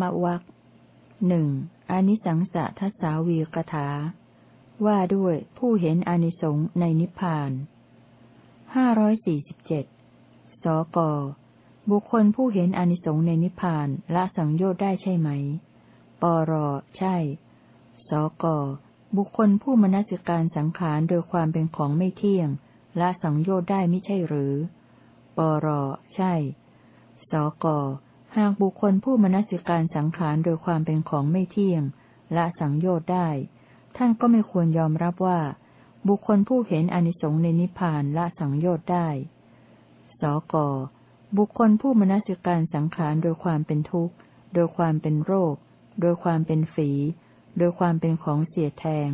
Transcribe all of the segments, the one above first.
มะวักหนึ่งอนิสังสะทัสสาวีกถา ว่าด้วยผู้เห็นอนิสงส์ในนิพพานห้าร้อยสี่สิบเจ็ดสก บุคคลผู้เห็นอนิสงส์ในนิพพานละสังโยชน์ได้ใช่ไหม ปร ใช่ สก บุคคลผู้มนสิการสังขารโดยความเป็นของไม่เที่ยงละสังโยชน์ได้ไม่ใช่หรือ ปร ใช่ สก หากบุคคลผู้มนสิการสังขารโดยความเป็นของไม่เที่ยง ละสังโยชน์ได้ ท่านก็ไม่ควรยอมรับว่า บุคคลผู้เห็นอนิสงส์ในนิพพานละสังโยชน์ได้ สก บุคคลผู้มนสิการสังขารโดยความเป็นทุกข์ โดยความเป็นโรค โดยความเป็นฝี โดยความเป็นของเสียแทง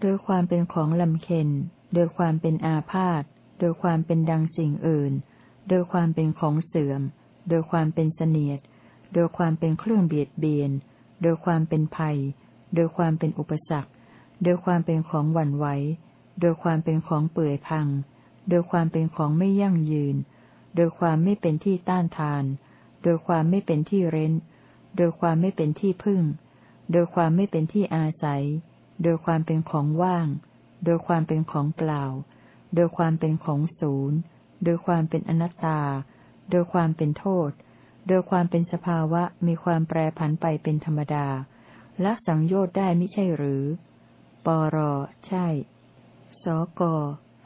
โดยความเป็นของลำเค็น โดยความเป็นอาพาธ โดยความเป็นดังสิ่งอื่น โดยความเป็นของเสื่อม โดยความเป็นเสนียด โดยความเป็นเครื่องเบียดเบียน โดยความเป็นภัย โดยความเป็นอุปสรรค โดยความเป็นของหวั่นไหว โดยความเป็นของเปื่อยพัง โดยความเป็นของไม่ยั่งยืน โดยความไม่เป็นที่ต้านทาน โดยความไม่เป็นที่เร้น โดยความไม่เป็นที่พึ่ง โดยความไม่เป็นที่อาศัย โดยความเป็นของว่าง โดยความเป็นของเปล่า โดยความเป็นของศูนย์ โดยความเป็นอนัตตา โดยความเป็นโทษ โดยความเป็นสภาวะมีความแปรผันไปเป็นธรรมดา ละสังโยชน์ได้ไม่ใช่หรือ ปร ใช่ สก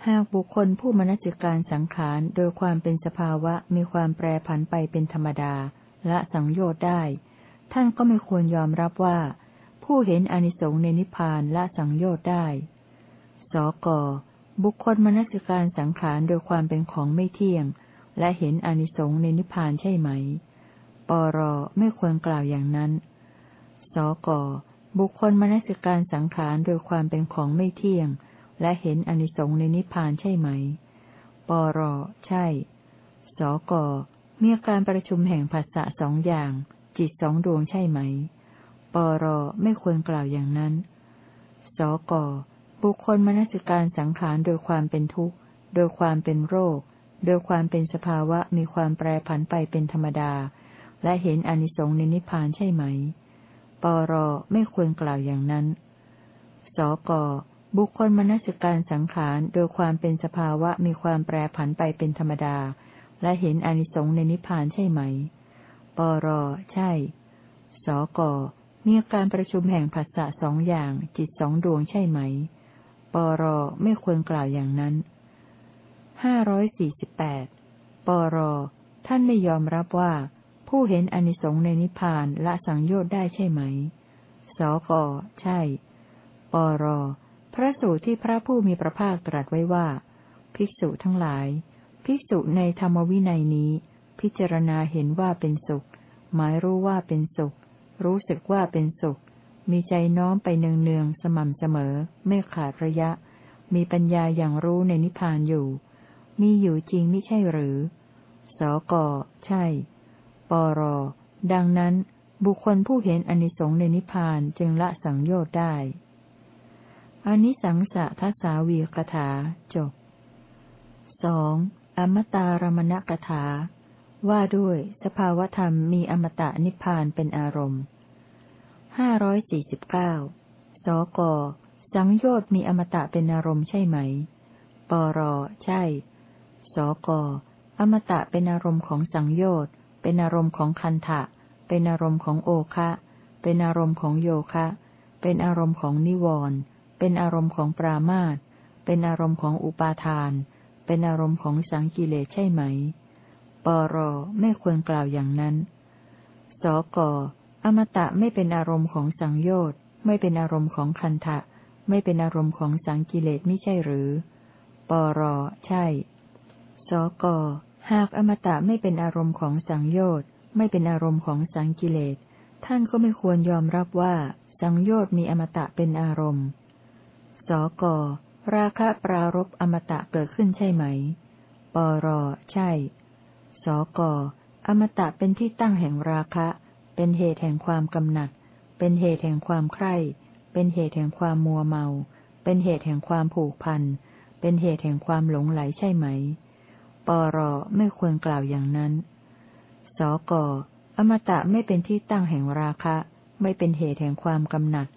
หากบุคคลผู้มนสิการสังขารโดยความเป็นสภาวะมีความแปรผันไปเป็นธรรมดา ละสังโยชน์ได้ ท่านก็ไม่ควรยอมรับว่า ผู้เห็นอนิสงส์ในนิพพานละสังโยชน์ได้ สกบุคคลมนสิการสังขารโดยความเป็นของไม่เที่ยง และเห็นอนิสงส์ในนิพพานใช่ไหม ปรไม่ควรกล่าวอย่างนั้น สกบุคคลมนสิการสังขารโดยความเป็นของไม่เที่ยง และเห็นอนิสงส์ในนิพพานใช่ไหม ปรใช่ สกมีการประชุมแห่งภาษะสองอย่าง จิตสองดวงใช่ไหม ปรไม่ควรกล่าวอย่างนั้น สกบุคคลมนสิการสังขารโดยความเป็นทุกข์ โดยความเป็นโรค โดยความเป็นสภาวะมีความแปรผันไปเป็นธรรมดา และเห็นอนิสงส์ในนิพพานใช่ไหม ปรไม่ควรกล่าวอย่างนั้น สกบุคคลมนสิการสังขารโดยความเป็นสภาวะมีความแปรผันไปเป็นธรรมดา และเห็นอนิสงส์ในนิพพานใช่ไหม ปรใช่ สกมีการประชุมแห่งภาษะสองอย่างจิตสองดวงใช่ไหม ปรไม่ควรกล่าวอย่างนั้น ห้าร้อยสี่สิบแปดปร ท่านไม่ยอมรับว่า ผู้เห็นอนิสงส์ในนิพพานละสังโยชน์ได้ใช่ไหม สก ใช่ ปร พระสูตรที่พระผู้มีพระภาคตรัสไว้ว่า ภิกษุทั้งหลาย ภิกษุในธรรมวินัยนี้ พิจารณาเห็นว่าเป็นสุข หมายรู้ว่าเป็นสุข รู้สึกว่าเป็นสุข มีใจน้อมไปเนืองๆสม่ำเสมอ ไม่ขาดระยะ มีปัญญาอย่างรู้ในนิพพานอยู่ มีอยู่จริงไม่ใช่หรือ สก ใช่ ปร ดังนั้น บุคคลผู้เห็นอนิสงส์ในนิพพานจึงละสังโยชน์ได้ อนิสังสะทัสาวีกถาจบสองอมตารมณกถา ว่าด้วยสภาวธรรมมีอมตะนิพพานเป็นอารมณ์ห้าร้อยสี่สิบเก้าสก สังโยชน์มีอมตะเป็นอารมณ์ใช่ไหม ปร ใช่ สก อมตะเป็นอารมณ์ของสังโยชน์ เป็นอารมณ์ของคันทะเป็นอารมณ์ของโอคะ เป็นอารมณ์ของโยคะ เป็นอารมณ์ของนิวรณ์เป็นอารมณ์ของปรามาตเป็นอารมณ์ของอุปาทาน เป็นอารมณ์ของสังกิเลใช่ไหม ปรไม่ควรกล่าวอย่างนั้น สก อมตะไม่เป็นอารมณ์ของสังโยชน์ ไม่เป็นอารมณ์ของคันทะไม่เป็นอารมณ์ของสังกิเลสไม่ใช่หรือ ปร ใช่ สก หากอมตะไม่เป็นอารมณ์ของสังโยชน์ ไม่เป็นอารมณ์ของสังกิเลส ท่านก็ไม่ควรยอมรับว่า สังโยชน์มีอมตะเป็นอารมณ์ สก ราคะปรารบอมตะเกิดขึ้นใช่ไหม ปร ใช่ สก อมตะเป็นที่ตั้งแห่งราคะ เป็นเหตุแห่งความกำหนัด เป็นเหตุแห่งความใคร่ เป็นเหตุแห่งความมัวเมา เป็นเหตุแห่งความผูกพัน เป็นเหตุแห่งความหลงไหลใช่ไหม ปรไม่ควรกล่าวอย่างนั้น สกอมตะไม่เป็นที่ตั้งแห่งราคะ ไม่เป็นเหตุแห่งความกำหนัด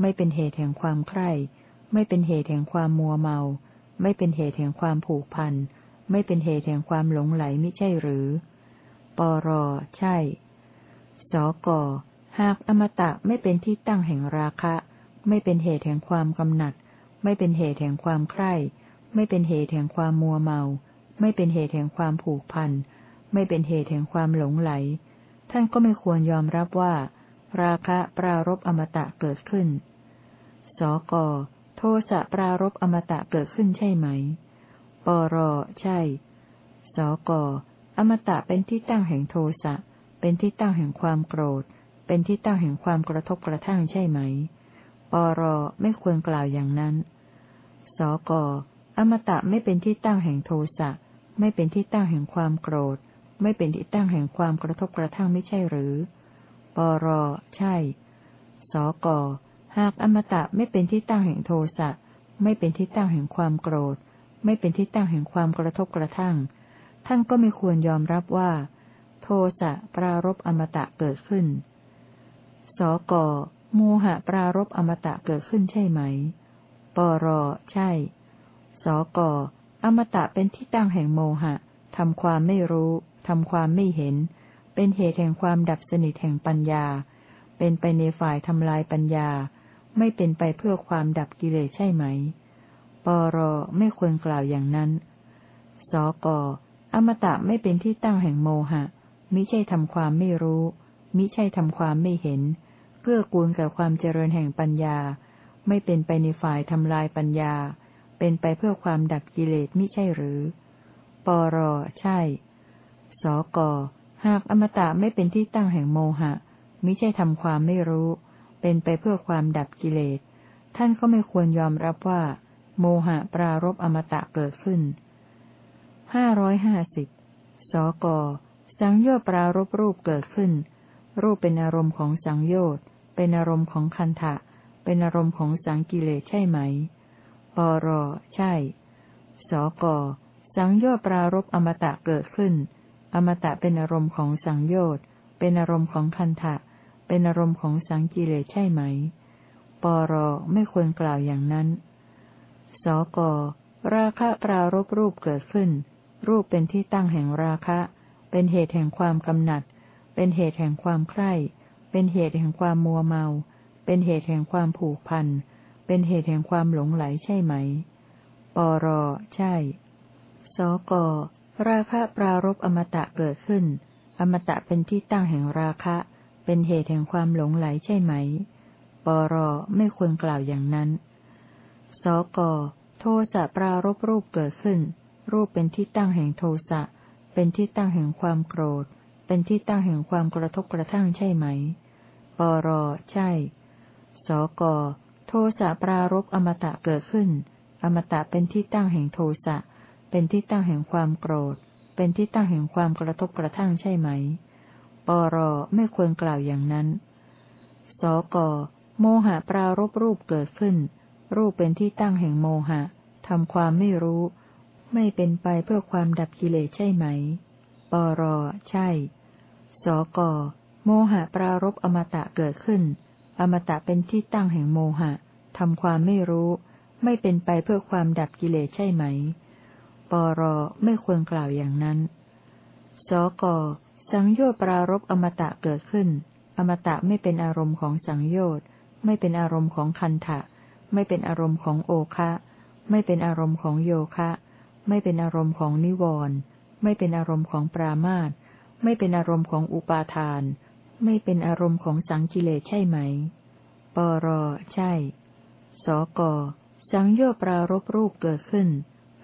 ไม่เป็นเหตุแห่งความใคร่ ไม่เป็นเหตุแห่งความมัวเมา ไม่เป็นเหตุแห่งความผูกพัน ไม่เป็นเหตุแห่งความหลงไหลไม่ใช่หรือ ปรใช่ สกหากอมตะไม่เป็นที่ตั้งแห่งราคะ ไม่เป็นเหตุแห่งความกำหนัด ไม่เป็นเหตุแห่งความใคร่ ไม่เป็นเหตุแห่งความมัวเมา ไม่เป็นเหตุแห่งความผูกพัน ไม่เป็นเหตุแห่งความหลงไหล ท่านก็ไม่ควรยอมรับว่า ราคะปรารบอมตะเกิดขึ้น สก โทสะปรารบอมตะเกิดขึ้นใช่ไหม ปร ใช่ สก อมตะเป็นที่ตั้งแห่งโทสะ เป็นที่ตั้งแห่งความโกรธ เป็นที่ตั้งแห่งความกระทบกระทั่งใช่ไหม ปร ไม่ควรกล่าวอย่างนั้น สก อมตะไม่เป็นที่ตั้งแห่งโทสะ ไม่เป็นที่ตั้งแห่งความโกรธ ไม่เป็นที่ตั้งแห่งความกระทบกระทั่งไม่ใช่หรือ ปรใช่ สกหากอมตะไม่เป็นที่ตั้งแห่งโทสะไม่เป็นที่ตั้งแห่งความโกรธ ไม่เป็นที่ตั้งแห่งความกระทบกระทั่ง ท่านก็ไม่ควรยอมรับว่า โทสะปรารบอมตะเกิดขึ้น สกโมหะปรารบอมตะเกิดขึ้นใช่ไหม ปรใช่ สก อมตะเป็นที่ตั้งแห่งโมหะทำความไม่รู้ทำความไม่เห็น เป็นเหตุแห่งความดับสนิทแห่งปัญญา เป็นไปในฝ่ายทำลายปัญญา ไม่เป็นไปเพื่อความดับกิเลสใช่ไหม ปรไม่ควรกล่าวอย่างนั้น สกอมตะไม่เป็นที่ตั้งแห่งโมหะ มิใช่ทำความไม่รู้ มิใช่ทำความไม่เห็น เพื่อกูลกับความเจริญแห่งปัญญา ไม่เป็นไปในฝ่ายทำลายปัญญา เป็นไปเพื่อความดับกิเลสมิใช่หรือ ปรใช่ สกหากอมตะไม่เป็นที่ตั้งแห่งโมหะ มิใช่ทำความไม่รู้ เป็นไปเพื่อความดับกิเลส ท่านก็ไม่ควรยอมรับว่า โมหะปรารบอมตะเกิดขึ้นห้าร้อยห้าสิบสกสังโยชน์ปรารบรูปเกิดขึ้น รูปเป็นอารมณ์ของสังโยชน์ เป็นอารมณ์ของคันทะเป็นอารมณ์ของสังกิเลสใช่ไหม ปร ใช่ สก สังโยชน์ปรารบอมตะเกิดขึ้น อมตะเป็นอารมณ์ของสังโยชน์ เป็นอารมณ์ของคันทะเป็นอารมณ์ของสังกิเลใช่ไหม ปร ไม่ควรกล่าวอย่างนั้น สก ราคะปรารบรูปเกิดขึ้น รูปเป็นที่ตั้งแห่งราคะ เป็นเหตุแห่งความกำหนัด เป็นเหตุแห่งความใคร่ เป็นเหตุแห่งความมัวเมา เป็นเหตุแห่งความผูกพัน เป็นเหตุแห่งความหลงไหลใช่ไหม ปร ใช่ สก ราคะปรารบอมตะเกิดขึ้น อมตะเป็นที่ตั้งแห่งราคะ เป็นเหตุแห่งความหลงไหลใช่ไหม ปร ไม่ควรกล่าวอย่างนั้น สก โทสะปรารบรูปเกิดขึ้น รูปเป็นที่ตั้งแห่งโทสะ เป็นที่ตั้งแห่งความโกรธ เป็นที่ตั้งแห่งความกระทบกระทั่งใช่ไหม ปร ใช่ สก โทสะปรารบอมตะเกิดขึ้น อมตะเป็นที่ตั้งแห่งโทสะ เป็นที่ตั้งแห่งความโกรธ เป็นที่ตั้งแห่งความกระทบกระทั่งใช่ไหม ปรไม่ควรกล่าวอย่างนั้น สก โมหะปรารบรูปเกิดขึ้น รูปเป็นที่ตั้งแห่งโมหะทำความไม่รู้ ไม่เป็นไปเพื่อความดับกิเลสใช่ไหม ปรใช่ สก โมหะปรารบอมตะเกิดขึ้น อมตะเป็นที่ตั้งแห่งโมหะทำความไม่รู้ ไม่เป็นไปเพื่อความดับกิเลสใช่ไหม ปรไม่ควรกล่าวอย่างนั้น สกสังโยชน์ปรารบอมตะเกิดขึ้น อมตะไม่เป็นอารมณ์ของสังโยชน์ ไม่เป็นอารมณ์ของคันทะไม่เป็นอารมณ์ของโอคะ ไม่เป็นอารมณ์ของโยคะ ไม่เป็นอารมณ์ของนิวรณ์ไม่เป็นอารมณ์ของปรามาตไม่เป็นอารมณ์ของอุปาทาน ไม่เป็นอารมณ์ของสังกิเลสใช่ไหม ปร ใช่ สก สังโยชน์ปรารบรูปเกิดขึ้น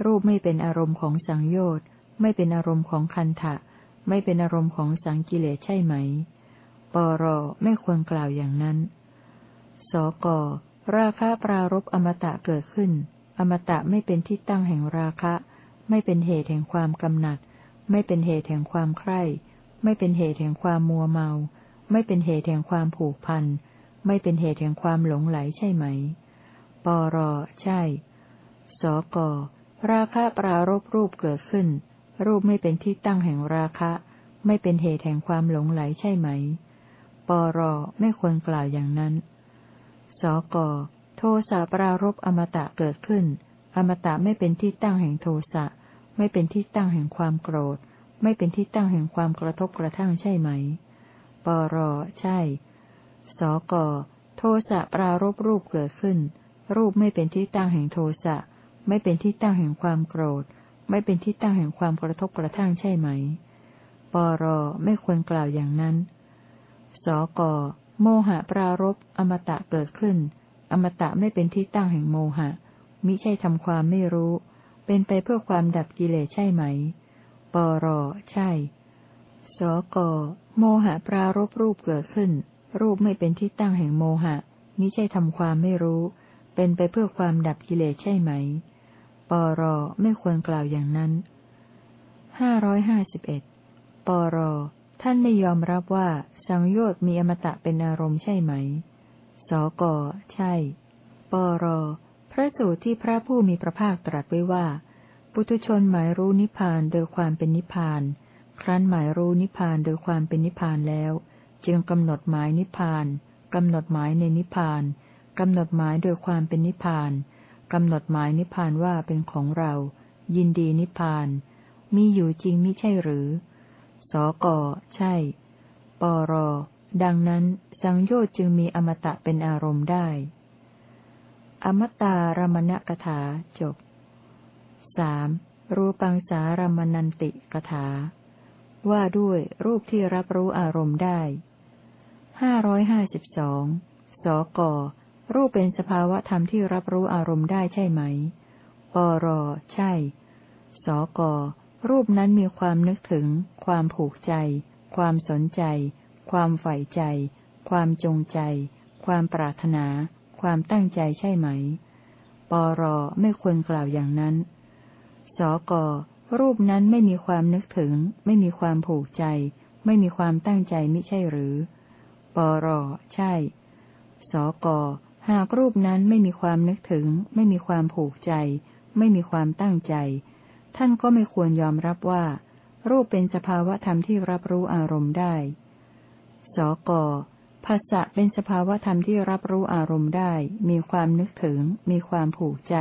รูปไม่เป็นอารมณ์ของสังโยชน์ ไม่เป็นอารมณ์ของคันทะไม่เป็นอารมณ์ของสังกิเลสใช่ไหม ปร ไม่ควรกล่าวอย่างนั้น สก ราคะปรารบอมตะเกิดขึ้น อมตะไม่เป็นที่ตั้งแห่งราคะ ไม่เป็นเหตุแห่งความกำหนัด ไม่เป็นเหตุแห่งความใคร่ ไม่เป็นเหตุแห่งความมัวเมา ไม่เป็นเหตุแห่งความผูกพัน ไม่เป็นเหตุแห่งความหลงไหลใช่ไหม ปรใช่ สก ราคะปรารบรูปเกิดขึ้น รูปไม่เป็นที่ตั้งแห่งราคะ ไม่เป็นเหตุแห่งความหลงไหลใช่ไหม ปรไม่ควรกล่าวอย่างนั้น สก โทสะปรารบอมตะเกิดขึ้น อมตะไม่เป็นที่ตั้งแห่งโทสะ ไม่เป็นที่ตั้งแห่งความโกรธ ไม่เป็นที่ตั้งแห่งความกระทบกระทั่งใช่ไหม ปร ใช่ สก โทสะปรารบรูปเกิดขึ้น รูปไม่เป็นที่ตั้งแห่งโทสะ ไม่เป็นที่ตั้งแห่งความโกรธ ไม่เป็นที่ตั้งแห่งความกระทบกระทั่งใช่ไหม ปร ไม่ควรกล่าวอย่างนั้น สก โมหะปรารบอมตะเกิดขึ้น อมตะไม่เป็นที่ตั้งแห่งโมหะ มิใช่ทำความไม่รู้ เป็นไปเพื่อความดับกิเลสใช่ไหม ปร ใช่ สกโมหะปรารบรูปเกิดขึ้น รูปไม่เป็นที่ตั้งแห่งโมหะมิใช่ทำความไม่รู้ เป็นไปเพื่อความดับกิเลสใช่ไหม ปรไม่ควรกล่าวอย่างนั้นห้าร้อยห้าสิบเอ็ดปรท่านไม่ยอมรับว่าสังโยชน์มีอมตะเป็นอารมณ์ใช่ไหม สก ใช่ ปร พระสูตรที่พระผู้มีพระภาคตรัสไว้ว่า ปุถุชนหมายรู้นิพพานโดยความเป็นนิพพาน ครั้นหมายรู้นิพพานโดยความเป็นนิพพานแล้ว จึงกำหนดหมายนิพพานกำหนดหมายในนิพพานกำหนดหมายโดยความเป็นนิพพานกำหนดหมายนิพพานว่าเป็นของเรา ยินดีนิพพาน มีอยู่จริงมิใช่หรือ สก ใช่ ปร ดังนั้น สังโยชน์จึงมีอมตะเป็นอารมณ์ได้ อมตารมณกถาจบสรูปังสารมณันติกถา ว่าด้วยรูปที่รับรู้อารมณ์ได้ห้าร้อยห้าสิบสองสก รูปเป็นสภาวะธรรมที่รับรู้อารมณ์ได้ใช่ไหม ปร ใช่ สก รูปนั้นมีความนึกถึง ความผูกใจ ความสนใจ ความใฝ่ใจ ความจงใจ ความปรารถนา ความตั้งใจใช่ไหม ปร ไม่ควรกล่าวอย่างนั้น สก รูปนั้นไม่มีความนึกถึง ไม่มีความผูกใจ ไม่มีความตั้งใจมิใช่หรือ ปรใช่ สกหากรูปนั้นไม่มีความนึกถึง ไม่มีความผูกใจ ไม่มีความตั้งใจ ท่านก็ไม่ควรยอมรับว่า รูปเป็นสภาวะธรรมที่รับรู้อารมณ์ได้ สกภาษะเป็นสภาวะธรรมที่รับรู้อารมณ์ได้ มีความนึกถึง มีความผูกใจ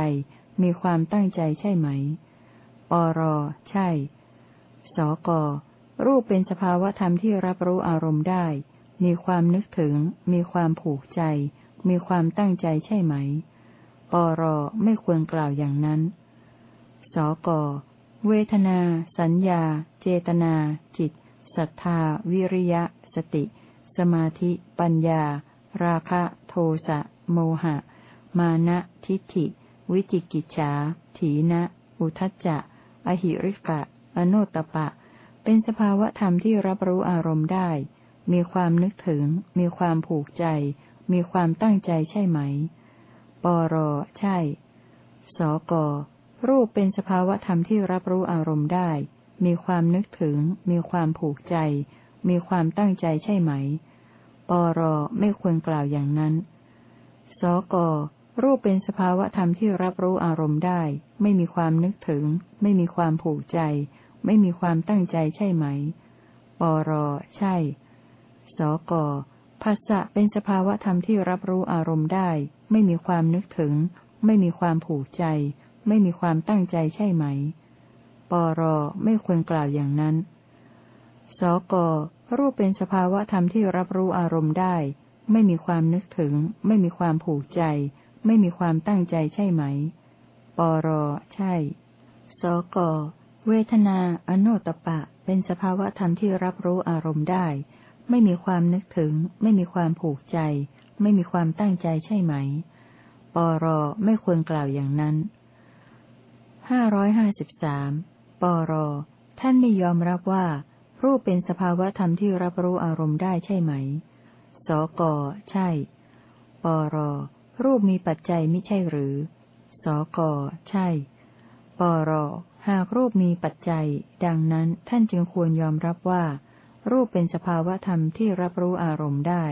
มีความตั้งใจใช่ไหม ปร ใช่ สก รูปเป็นสภาวะธรรมที่รับรู้อารมณ์ได้ มีความนึกถึง มีความผูกใจ มีความตั้งใจใช่ไหม ปร ไม่ควรกล่าวอย่างนั้น สก เวทนา สัญญา เจตนา จิต ศรัทธา วิริยะ สติ สมาธิ ปัญญา ราคะ โทสะ โมหะ มานะ ทิฏฐิ วิจิกิจฉา ถีนะ อุทจจะ อหิริกะ อโนตปะ เป็นสภาวะธรรมที่รับรู้อารมณ์ได้ มีความนึกถึง มีความผูกใจ มีความตั้งใจใช่ไหม ปรใช่ สก รูปเป็นสภาวะธรรมที่รับรู้อารมณ์ได้ มีความนึกถึง มีความผูกใจ มีความตั้งใจใช่ไหม ปรไม่ควรกล่าวอย่างนั้น สก รูปเป็นสภาวะธรรมที่รับรู้อารมณ์ได้ ไม่มีความนึกถึง ไม่มีความผูกใจ ไม่มีความตั้งใจใช่ไหม ปร ใช่ สกภาษะเป็นสภาวะธรรมที่รับรู้อารมณ์ได้ ไม่มีความนึกถึง ไม่มีความผูกใจ ไม่มีความตั้งใจใช่ไหม ปร ไม่ควรกล่าวอย่างนั้น สกรูปเป็นสภาวะธรรมที่รับรู้อารมณ์ได้ ไม่มีความนึกถึง ไม่มีความผูกใจ ไม่มีความตั้งใจใช่ไหม ปรใช่ สก เวทนาอโนตปะ เป็นสภาวะธรรมที่รับรู้อารมณ์ได้ ไม่มีความนึกถึง ไม่มีความผูกใจ ไม่มีความตั้งใจใช่ไหม ปรไม่ควรกล่าวอย่างนั้นห้าร้อยห้าสิบสามปร ท่านไม่ยอมรับว่า รูปเป็นสภาวะธรรมที่รับรู้อารมณ์ได้ใช่ไหม สก ใช่ ปร รูปมีปัจจัยไม่ใช่หรือ สก ใช่ ปร หากรูปมีปัจจัย ดังนั้นท่านจึงควรยอมรับว่า รูปเป็นสภาวธรรมที่รับรู้อารมณ์ได้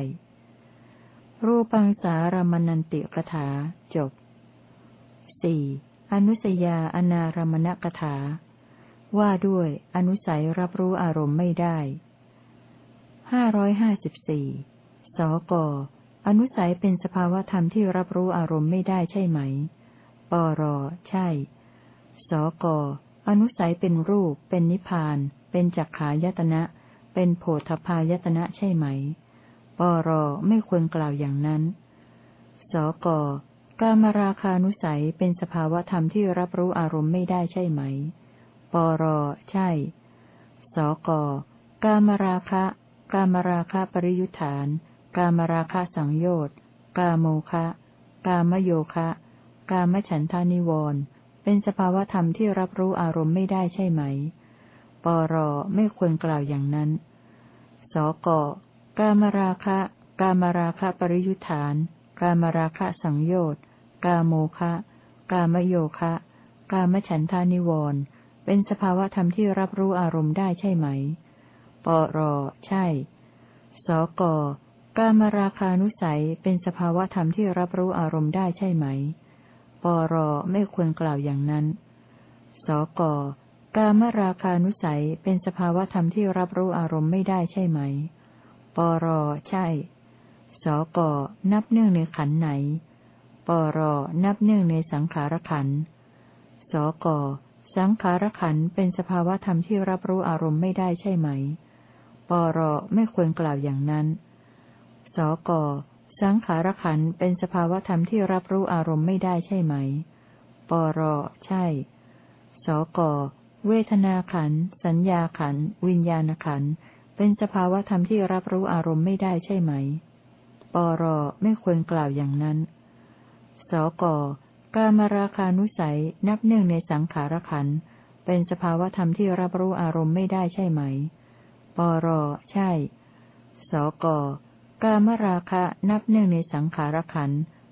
รูปังสารมนันติกถา จบสี่อนุสยาอนารมณกถา ว่าด้วยอนุสัยรับรู้อารมณ์ไม่ได้ห้าร้อยห้าสิบสี่สก อนุสัยเป็นสภาวธรรมที่รับรู้อารมณ์ไม่ได้ใช่ไหม ปร ใช่ สก อนุสัยเป็นรูป เป็นนิพพาน เป็นจักขายตนะ เป็นโพธพายตนะใช่ไหม ปร ไม่ควรกล่าวอย่างนั้น สก กามราคานุสัยเป็นสภาวธรรมที่รับรู้อารมณ์ไม่ได้ใช่ไหม ปร ใช่ สก กามราคะ กามราคะปริยุทธาน กามราคะสังโยชน์กาโมคะ กามโยคะ กามฉันทานิวรณ์เป็นสภาวธรรมที่รับรู้อารมณ์ไม่ได้ใช่ไหม ปรไม่ควรกล่าวอย่างนั้น สกกามราคะ กามราคะปริยุทธาน กามราคะสังโยชน์กาโมคะ กามโยคะ กามฉันทานิวรณ์เป็นสภาวธรรมที่รับรู้อารมณ์ได้ใช่ไหม ปรใช่ สก กามราคานุสัยเป็นสภาวะธรรมที่รับรู้อารมณ์ได้ใช่ไหม ปรไม่ควรกล่าวอย่างนั้น สกกามราคานุสัยเป็นสภาวะธรรมที่รับรู้อารมณ์ไม่ได้ใช่ไหม ปรใช่ สกนับเนื่องในขันไหน ปรนับเนื่องในสังขารขัน สกสังขารขันเป็นสภาวะธรรมที่รับรู้อารมณ์ไม่ได้ใช่ไหม ปรไม่ควรกล่าวอย่างนั้น สก สังขารขันเป็นสภาวธรรมที่รับรู้อารมณ์ไม่ได้ใช่ไหม ปร ใช่ สก เวทนาขัน สัญญาขัน วิญญาณขัน เป็นสภาวธรรมที่รับรู้อารมณ์ไม่ได้ใช่ไหม ปร ไม่ควรกล่าวอย่างนั้น สก กามราคานุสัยนับเนื่องในสังขารขัน เป็นสภาวธรรมที่รับรู้อารมณ์ไม่ได้ใช่ไหม ปร ใช่ สก กามราคะนับเนื่องในสังขารขัน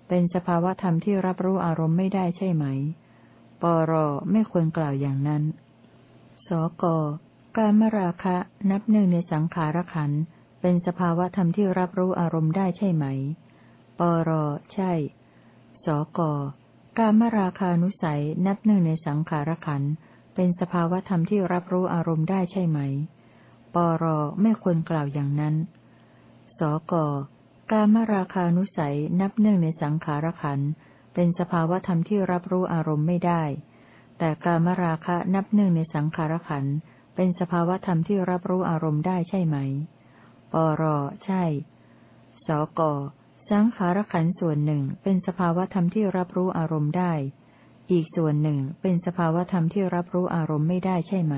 เป็นสภาวธรรมที่รับรู้อารมณ์ไม่ได้ใช่ไหม ปรไม่ควรกล่าวอย่างนั้น สกการมราคะนับเนื่งในสังขารขันเป็นสภาวธรรมที่รับรู้อารมณ์ได้ใช่ไหม ปรใช่ สกการมราคานุสัยนับเนื่งในสังขารขันเป็นสภาวธรรมที่รับรู้อารมณ์ได้ใช่ไหม ปรไม่ควรกล่าวอย่างนั้น ก กามราคานุสัยนับเนื่องในสังขารขันเป็นสภาวธรรมที่รับรู้อารมณ์ไม่ได้ แต่กามราคะนับเนื่องในสังขารขันเป็นสภาวธรรมที่รับรู้อารมณ์ได้ใช่ไหม ปร ใช่ สก สังขารขันส่วนหนึ่งเป็นสภาวธรรมที่รับรู้อารมณ์ได้ อีกส่วนหนึ่งเป็นสภาวธรรมที่รับรู้อารมณ์ไม่ได้ใช่ไหม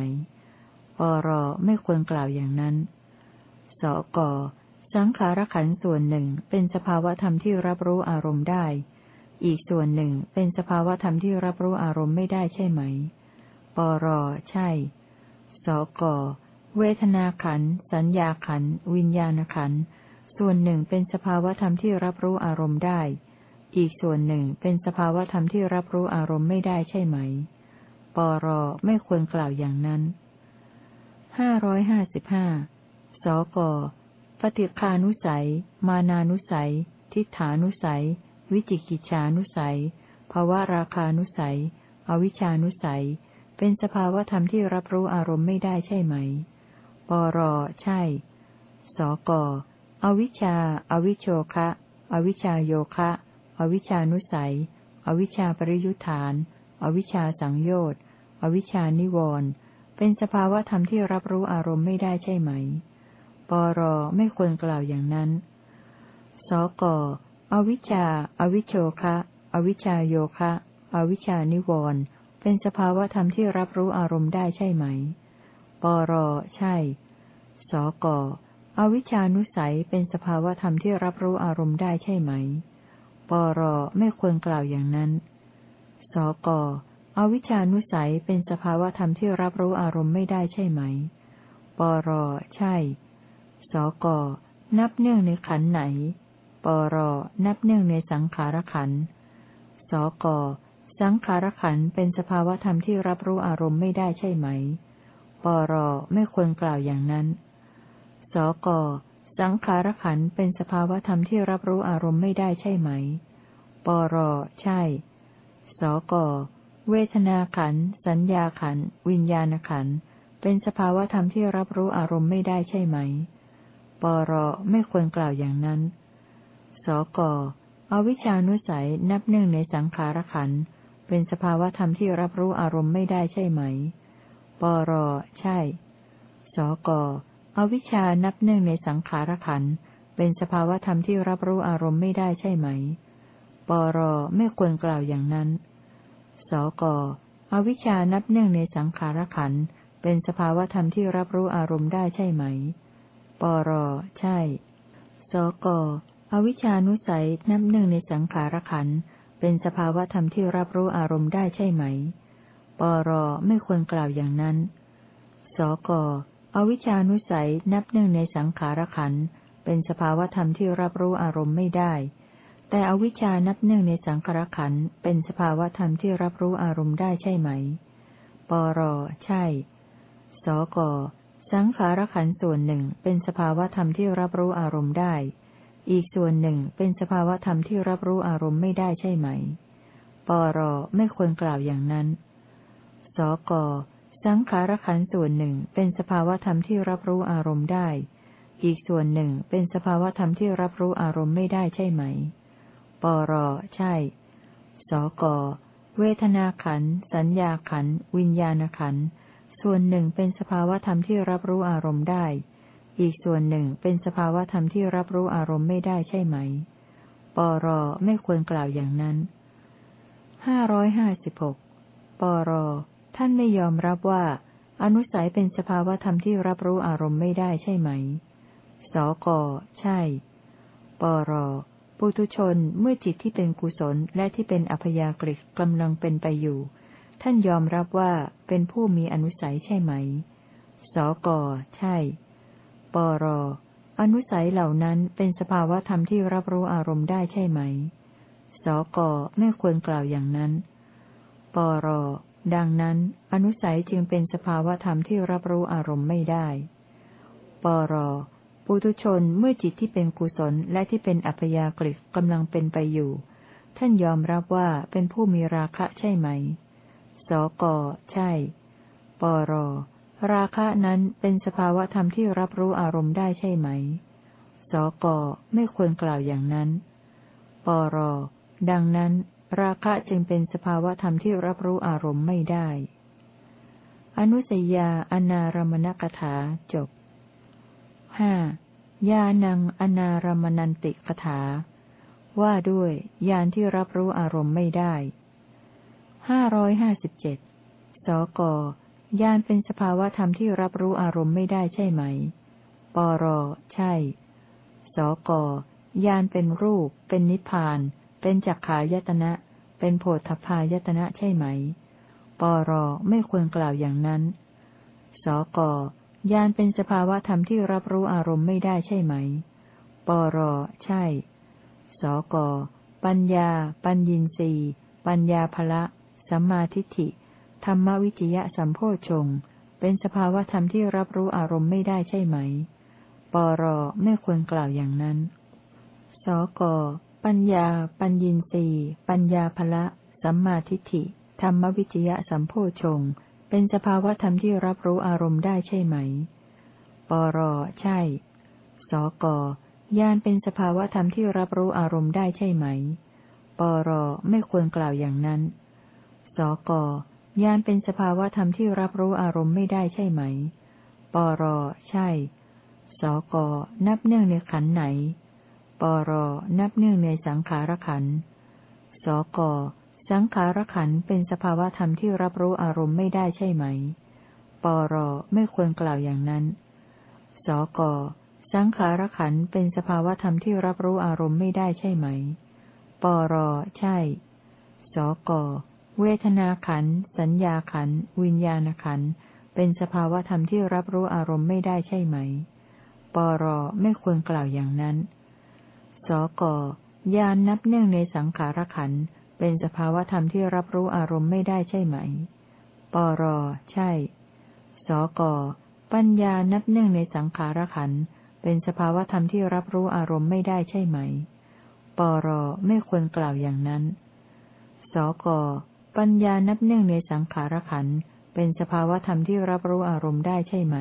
ปร ไม่ควรกล่าวอย่างนั้น สก สังขารขันส่วนหนึ่งเป็นสภาวธรรมที่รับรู้อารมณ์ได้ อีกส่วนหนึ่งเป็นสภาวธรรมที่รับรู้อารมณ์ไม่ได้ใช่ไหม ปร ใช่ สก เวทนาขัน สัญญาขัน วิญญาณขัน ส่วนหนึ่งเป็นสภาวธรรมที่รับรู้อารมณ์ได้ อีกส่วนหนึ่งเป็นสภาวธรรมที่รับรู้อารมณ์ไม่ได้ใช่ไหม ปร ไม่ควรกล่าวอย่างนั้นห้าร้อยห้าสิบห้าสก ปฏิคานุสัย มานานุสัย ทิฏฐานุสัย วิจิกิจฉานุสัยภาวะราคานุสัย อวิชานุสัย เป็นสภาวธรรมที่รับรู้อารมณ์ไม่ได้ใช่ไหม ปร ใช่ สก อวิชา อวิโชคะ อวิชาโยคะ อวิชานุสัย อวิชาปริยุทธาน อวิชาสังโยชน์ อวิชานิวรณ์ เป็นสภาวธรรมที่รับรู้อารมณ์ไม่ได้ใช่ไหม ปรไม่ควรกล่าวอย่างนั้น สกอวิชชา อวิโชคะ อวิชาโยคะ อวิชานิวรณ์เป็นสภาวะธรรมที่รับรู้อารมณ์ได้ใช่ไหม ปรใช่ สกอวิชานุสัยเป็นสภาวะธรรมที่รับรู้อารมณ์ได้ใช่ไหม ปรไม่ควรกล่าวอย่างนั้น สกอวิชานุสัยเป็นสภาวะธรรมที่รับรู้อารมณ์ไม่ได้ใช่ไหม ปรใช่ สก นับเนื่องในขันไหน ปร นับเนื่องในสังขารขัน สก สังขารขันเป็นสภาวธรรมที่รับรู้อารมณ์ไม่ได้ใช่ไหม ปร ไม่ควรกล่าวอย่างนั้น สก สังขารขันเป็นสภาวธรรมที่รับรู้อารมณ์ไม่ได้ใช่ไหม ปร ใช่ สก เวทนาขัน สัญญาขัน วิญญาณขันเป็นสภาวธรรมที่รับรู้อารมณ์ไม่ได้ใช่ไหม ปรไม่ควรกล่าวอย่างนั้น สกอวิชานุสัยนับหนึ่งในสังขารขันเป็นสภาวธรรมที่รับรู้อารมณ์ไม่ได้ใช่ไหม ปรใช่ สกอวิชานับหนึ่งในสังขารขันเป็นสภาวธรรมที่รับรู้อารมณ์ไม่ได้ใช่ไหม ปรไม่ควรกล่าวอย่างนั้น สกอวิชานับหนึ่งในสังขารขันเป็นสภาวธรรมที่รับรู้อารมณ์ได้ใช่ไหม ปร ใช่ สก อวิชานุสัยนับหนึ่งในสังขารขัน เป็นสภาวะธรรมที่รับรู้อารมณ์ได้ใช่ไหม ปร ไม่ควรกล่าวอย่างนั้น สก อวิชานุสัยนับหนึ่งในสังขารขัน เป็นสภาวะธรรมที่รับรู้อารมณ์ไม่ได้ แต่อวิชานับหนึ่งในสังขารขัน เป็นสภาวะธรรมที่รับรู้อารมณ์ได้ใช่ไหม ปร ใช่ สก สังขารขันส่วนหนึ่งเป็นสภาวธรรมที่รับรู้อารมณ์ได้ อีกส่วนหนึ่งเป็นสภาวธรรมที่รับรู้อารมณ์ไม่ได้ใช่ไหม ปรไม่ควรกล่าวอย่างนั้น สกสังขารขันส่วนหนึ่งเป็นสภาวธรรมที่รับรู้อารมณ์ได้ อีกส่วนหนึ่งเป็นสภาวธรรมที่รับรู้อารมณ์ไม่ได้ใช่ไหม ปรใช่ สกเวทนาขัน สัญญาขัน วิญญาณขัน ส่วนหนึ่งเป็นสภาวธรรมที่รับรู้อารมณ์ได้ อีกส่วนหนึ่งเป็นสภาวธรรมที่รับรู้อารมณ์ไม่ได้ใช่ไหม ปรไม่ควรกล่าวอย่างนั้นห้าร้อยห้าสิบหกปรท่านไม่ยอมรับว่า อนุสัยเป็นสภาวธรรมที่รับรู้อารมณ์ไม่ได้ใช่ไหม สก ใช่ ปรปุถุชนเมื่อจิตที่เป็นกุศลและที่เป็นอัพยากฤิกำลังเป็นไปอยู่ ท่านยอมรับว่าเป็นผู้มีอนุสัยใช่ไหม สก ใช่ ปร อนุสัยเหล่านั้นเป็นสภาวะธรรมที่รับรู้อารมณ์ได้ใช่ไหม สก ไม่ควรกล่าวอย่างนั้น ปร ดังนั้น อนุสัยจึงเป็นสภาวะธรรมที่รับรู้อารมณ์ไม่ได้ ปร ปุตุชนเมื่อจิตที่เป็นกุศลและที่เป็นอัพยากฤิกำลังเป็นไปอยู่ ท่านยอมรับว่าเป็นผู้มีราคะใช่ไหม สก ใช่ ปร ราคะนั้นเป็นสภาวะธรรมที่รับรู้อารมณ์ได้ใช่ไหม สก ไม่ควรกล่าวอย่างนั้น ปร ดังนั้น ราคะจึงเป็นสภาวะธรรมที่รับรู้อารมณ์ไม่ได้ อนุสยาอนารมณกถาจบห้ายานังอนารมณันติกถา ว่าด้วยยานที่รับรู้อารมณ์ไม่ได้ ห้าร้อยห้าสิบเจ็ดสกญาณเป็นสภาวะธรรมที่รับรู้อารมณ์ไม่ได้ใช่ไหม ปร ใช่ สกญาณเป็นรูป เป็นนิพพาน เป็นจักขายตนะ เป็นโพธพายตนะใช่ไหม ปร ไม่ควรกล่าวอย่างนั้น สกญาณเป็นสภาวะธรรมที่รับรู้อารมณ์ไม่ได้ใช่ไหม ปร ใช่ สก ปัญญา ปัญญินรีปัญญาภละ สัมมาทิฏฐิ ธรรมวิจยะสัมโพชง เป็นสภาวธรรมที่รับรู้อารมณ์ไม่ได้ใช่ไหม ปรไม่ควรกล่าวอย่างนั้น สก ปัญญา ปัญญินรีปัญญาภละสัมมาทิฏฐิ ธรรมวิจยะสัมโพชง เป็นสภาวธรรมที่รับรู้อารมณ์ได้ใช่ไหม ปรใช่ สกญาณเป็นสภาวธรรมที่รับรู้อารมณ์ได้ใช่ไหม ปรไม่ควรกล่าวอย่างนั้น สกญาณเป็นสภาวธรรมที่รับรู้อารมณ์ไม่ได้ใช่ไหม ปรใช่ สกนับเนื่องในขันไหน ปรนับเนื่องในสังขารขัน สกสังขารขันเป็นสภาวธรรมที่รับรู้อารมณ์ไม่ได้ใช่ไหม ปรไม่ควรกล่าวอย่างนั้น สกสังขารขันเป็นสภาวธรรมที่รับรู้อารมณ์ไม่ได้ใช่ไหม ปรใช่ สก เวทนาขัน สัญญาขัน วิญญาณขัน เป็นสภาวะธรรมที่รับรู้อารมณ์ไม่ได้ใช่ไหม ปรไม่ควรกล่าวอย่างนั้น สกยานนับเนื่องในสังขารขัน เป็นสภาวะธรรมที่รับรู้อารมณ์ไม่ได้ใช่ไหม ปรใช่ สกปัญญานับเนื่องในสังขารขัน เป็นสภาวะธรรมที่รับรู้อารมณ์ไม่ได้ใช่ไหม ปรไม่ควรกล่าวอย่างนั้น สก ปัญญานับเนื่องในสังขารขันเป็นสภาวธรรมที่รับรู้อารมณ์ได้ใช่ไหม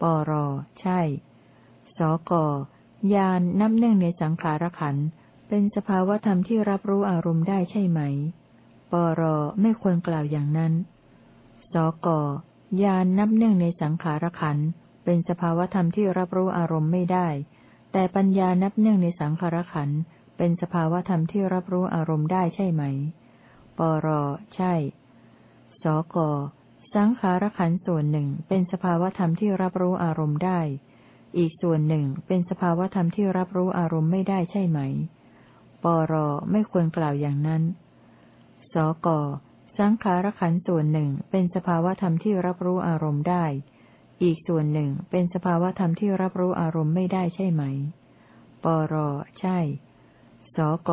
ปร ใช่ สก ญาณนับเนื่องในสังขารขันเป็นสภาวธรรมที่รับรู้อารมณ์ได้ใช่ไหม ปร ไม่ควรกล่าวอย่างนั้น สก ญาณนับเนื่องในสังขารขันเป็นสภาวธรรมที่รับรู้อารมณ์ไม่ได้ แต่ปัญญานับเนื่องในสังขารขันเป็นสภาวธรรมที่รับรู้อารมณ์ได้ใช่ไหม ปร ใช่ สก สังขารขันส่วนหนึ่งเป็นสภาวธรรมที่รับรู้อารมณ์ได้ อีกส่วนหนึ่งเป็นสภาวธรรมที่รับรู้อารมณ์ไม่ได้ใช่ไหม ปร ไม่ควรกล่าวอย่างนั้น สก สังขารขันส่วนหนึ่งเป็นสภาวธรรมที่รับรู้อารมณ์ได้ อีกส่วนหนึ่งเป็นสภาวธรรมที่รับรู้อารมณ์ไม่ได้ใช่ไหม ปร ใช่ สก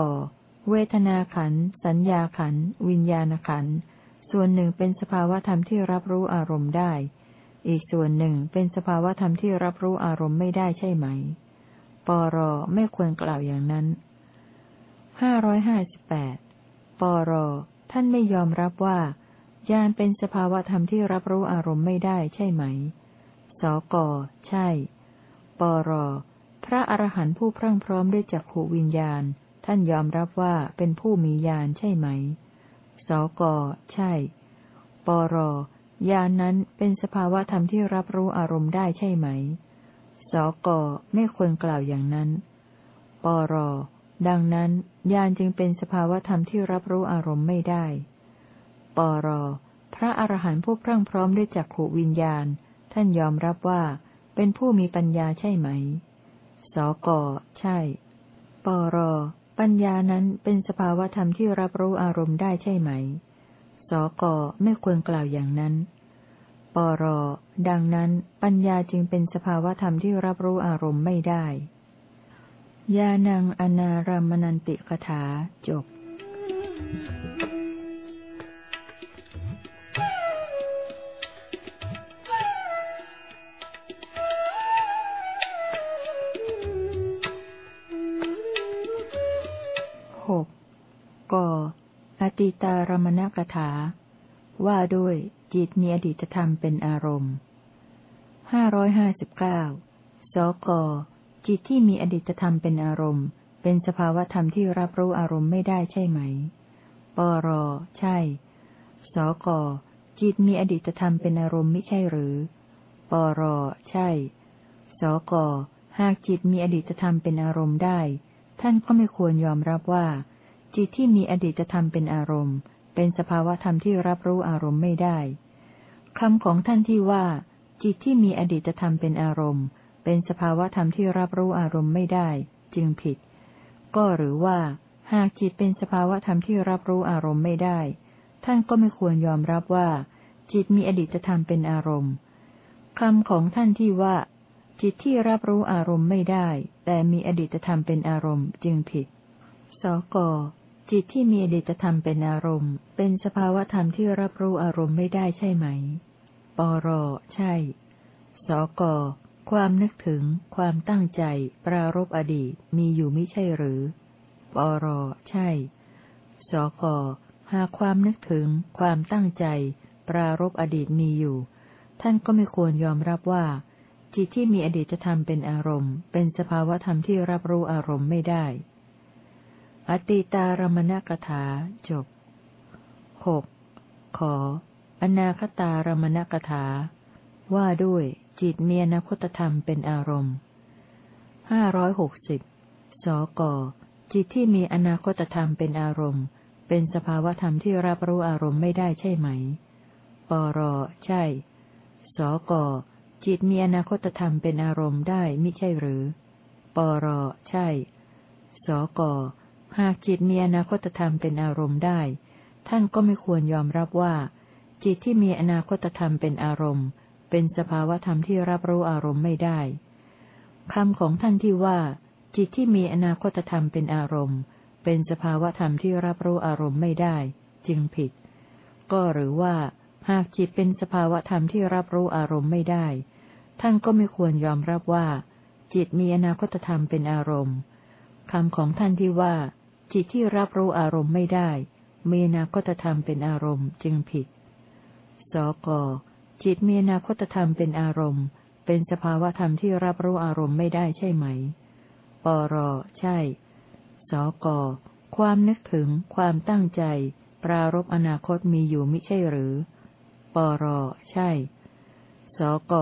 เวทนาขัน สัญญาขัน วิญญาณขัน ส่วนหนึ่งเป็นสภาวธรรมที่รับรู้อารมณ์ได้ อีกส่วนหนึ่งเป็นสภาวธรรมที่รับรู้อารมณ์ไม่ได้ใช่ไหม ปรไม่ควรกล่าวอย่างนั้นห้าร้อยห้าสิบแปดปรท่านไม่ยอมรับว่า ญาณเป็นสภาวธรรมที่รับรู้อารมณ์ไม่ได้ใช่ไหม สก ใช่ ปรพระอรหันต์ผู้พรั่งพร้อมด้วยจักขวิญญาณ ท่านยอมรับว่าเป็นผู้มีญาณใช่ไหม สก ใช่ ปร ญาณนนั้นเป็นสภาวะธรรมที่รับรู้อารมณ์ได้ใช่ไหม สก ไม่ควรกล่าวอย่างนั้น ปร ดังนั้นญาณจึงเป็นสภาวะธรรมที่รับรู้อารมณ์ไม่ได้ ปร พระอรหันต์ผู้พรั่งพร้อมด้วยจักขวิญญาณ ท่านยอมรับว่าเป็นผู้มีปัญญาใช่ไหม สก ใช่ ปร ปัญญานั้นเป็นสภาวธรรมที่รับรู้อารมณ์ได้ใช่ไหม สกไม่ควรกล่าวอย่างนั้น ปร ดังนั้น ปัญญาจึงเป็นสภาวธรรมที่รับรู้อารมณ์ไม่ได้ยานังอนารามนันติกถาจบห กอติตารมณกถา ว่าด้วยจิตมีอดีตธรรมเป็นอารมณ์ห้าร้อยห้าสิบเก้าสกจิตที่มีอดีตธรรมเป็นอารมณ์ เป็นสภาวธรรมที่รับรู้อารมณ์ไม่ได้ใช่ไหม ปร ใช่ สก จิตมีอดีตธรรมเป็นอารมณ์ไม่ใช่หรือ ปร ใช่ สก หากจิตมีอดีตธรรมเป็นอารมณ์ได้ ท่านก็ไม่ควรยอมรับว่า จิตที่มีอดีตธรรมเป็นอารมณ์ เป็นสภาวะธรรมที่รับรู้อารมณ์ไม่ได้คำของท่านที่ว่า จิตที่มีอดีตธรรมเป็นอารมณ์ เป็นสภาวะธรรมที่รับรู้อารมณ์ไม่ได้ จึงผิด ก็หรือว่า หากจิตเป็นสภาวะธรรมที่รับรู้อารมณ์ไม่ได้ ท่านก็ไม่ควรยอมรับว่า จิตมีอดีตธรรมเป็นอารมณ์คำของท่านที่ว่า จิตที่รับรู้อารมณ์ไม่ได้ แต่มีอดีตธรรมเป็นอารมณ์ จึงผิด สก จิตที่มีอดีตธรรมเป็นอารมณ์ เป็นสภาวธรรมที่รับรู้อารมณ์ไม่ได้ใช่ไหม ปรใช่ สก ความนึกถึง ความตั้งใจ ปรารบอดีต มีอยู่ไมิใช่หรือ ปรใช่ สก หากความนึกถึง ความตั้งใจ ปรารบอดีตมีอยู่ ท่านก็ไม่ควรยอมรับว่า จิตที่มีอดีตธรรมเป็นอารมณ์ เป็นสภาวธรรมที่รับรู้อารมณ์ไม่ได้ อติตารมณกถาจบหกขอ อนาคตารมณกถา ว่าด้วยจิตมีอนาคตธรรมเป็นอารมณ์ห้าร้อยหกสิบสกจิตที่มีอนาคตธรรมเป็นอารมณ์ เป็นสภาวธรรมที่รับรู้อารมณ์ไม่ได้ใช่ไหม ปรใช่ สกจิตมีอนาคตธรรมเป็นอารมณ์ได้มิใช่หรือ ปรใช่ สก หากจิตมีอนาคตธรรมเป็นอารมณ์ได้ ท่านก็ไม่ควรยอมรับว่า จิตที่มีอนาคตธรรมเป็นอารมณ์ เป็นสภาวธรรมที่รับรู้อารมณ์ไม่ได้คำของท่านที่ว่า จิตที่มีอนาคตธรรมเป็นอารมณ์ เป็นสภาวธรรมที่รับรู้อารมณ์ไม่ได้ จึงผิด ก็หรือว่า หากจิตเป็นสภาวธรรมที่รับรู้อารมณ์ไม่ได้ ท่านก็ไม่ควรยอมรับว่า จิตมีอนาคตธรรมเป็นอารมณ์คำของท่านที่ว่า จิตที่รับรู้อารมณ์ไม่ได้ มีนาคตธรรมเป็นอารมณ์จึงผิด สก จิตมีนาคตธรรมเป็นอารมณ์ เป็นสภาวะธรรมที่รับรู้อารมณ์ไม่ได้ใช่ไหม ปร ใช่ สก ความนึกถึง ความตั้งใจ ปรารบอนาคตมีอยู่มิใช่หรือ ปร ใช่ สก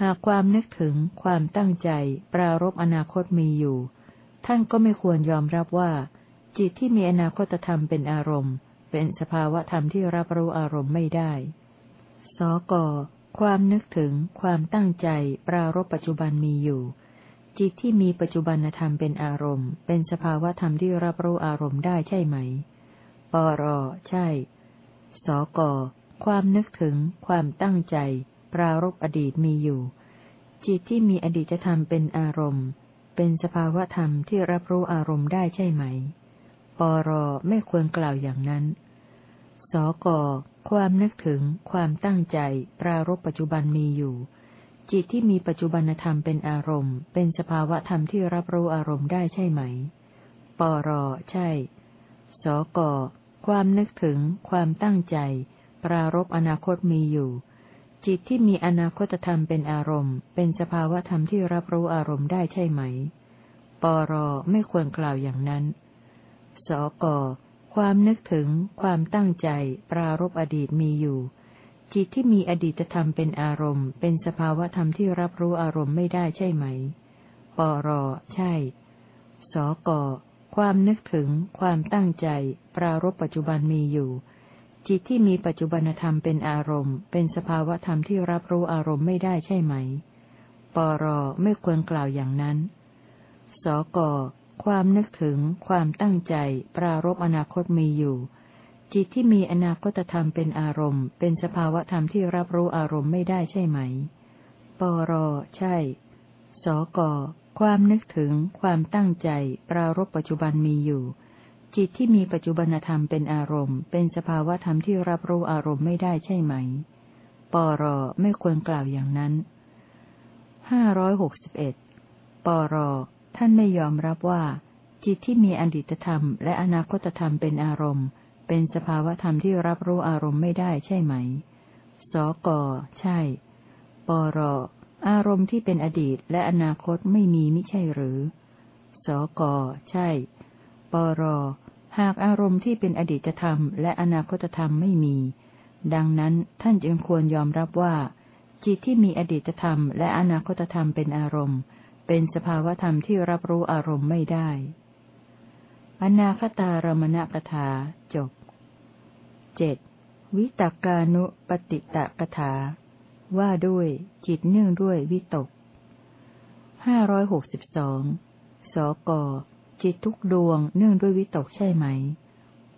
หากความนึกถึง ความตั้งใจ ปรารบอนาคตมีอยู่ ท่านก็ไม่ควรยอมรับว่า จิตที่มีอนาคตธรรมเป็นอารมณ์ เป็นสภาวะธรรมที่รับรู้อารมณ์ไม่ได้ สก ความนึกถึง ความตั้งใจ ปรารบปัจจุบันมีอยู่ จิตที่มีปัจจุบันธรรมเป็นอารมณ์ เป็นสภาวะธรรมที่รับรู้อารมณ์ได้ใช่ไหม ปร ใช่ สก ความนึกถึง ความตั้งใจ ปรารบอดีตมีอยู่ จิตที่มีอดีตธรรมเป็นอารมณ์ เป็นสภาวะธรรมที่รับรู้อารมณ์ได้ใช่ไหม ปรไม่ควรกล่าวอย่างนั้น สกความนึกถึง ความตั้งใจ ปรารบปัจจุบันมีอยู่ จิตที่มีปัจจุบันธรรมเป็นอารมณ์ เป็นสภาวะธรรมที่รับรู้อารมณ์ได้ใช่ไหม ปรใช่ สกความนึกถึง ความตั้งใจ ปรารบอนาคตมีอยู่ จิตที่มีอนาคตธรรมเป็นอารมณ์ เป็นสภาวะธรรมที่รับรู้อารมณ์ได้ใช่ไหม ปรไม่ควรกล่าวอย่างนั้น สก ความนึกถึง ความตั้งใจ ปรารบอดีตมีอยู่ จิตที่มีอดีตธรรมเป็นอารมณ์ เป็นสภาวะธรรมที่รับรู้อารมณ์ไม่ได้ใช่ไหม ปรใช่ สก ความนึกถึง ความตั้งใจ ปรารบปัจจุบันมีอยู่ จิตที่มีปัจจุบันธรรมเป็นอารมณ์ เป็นสภาวะธรรมที่รับรู้อารมณ์ไม่ได้ใช่ไหม ปรไม่ควรกล่าวอย่างนั้น สก ความนึกถึง ความตั้งใจ ปรารบอนาคตมีอยู่ จิตที่มีอนาคตธรรมเป็นอารมณ์ เป็นสภาวะธรรมที่รับรู้อารมณ์ไม่ได้ใช่ไหม ปรใช่ สกความนึกถึง ความตั้งใจ ปรารบปัจจุบันมีอยู่ จิตที่มีปัจจุบันธรรมเป็นอารมณ์ เป็นสภาวะธรรมที่รับรู้อารมณ์ไม่ได้ใช่ไหม ปรไม่ควรกล่าวอย่างนั้นห้าร้อยหกสิบเอ็ดปร ท่านไม่ยอมรับว่า จิตที่มีอดีตธรรม และอนาคตธรรมเป็นอารมณ์ เป็นสภาวธรรมที่รับรู้อารมณ์ไม่ได้ใช่ไหม สก ใช่ ปร อารมณ์ที่เป็นอดีตและอนาคตไม่มีมิใช่หรือ สก ใช่ ปร หากอารมณ์ที่เป็นอดีตธรรม และอนาคตธรรมไม่มี ดังนั้นท่านจึงควรยอมรับว่า จิตที่มีอดีตธรรม และอนาคตธรรมเป็นอารมณ์ เป็นสภาวธรรมที่รับรู้อารมณ์ไม่ได้ อนาคตารมณกถาจบเจ็ดวิตกานุปติตะกถา ว่าด้วยจิตเนื่องด้วยวิตกห้าร้อยหกสิบสองสกจิตทุกดวงเนื่องด้วยวิตกใช่ไหม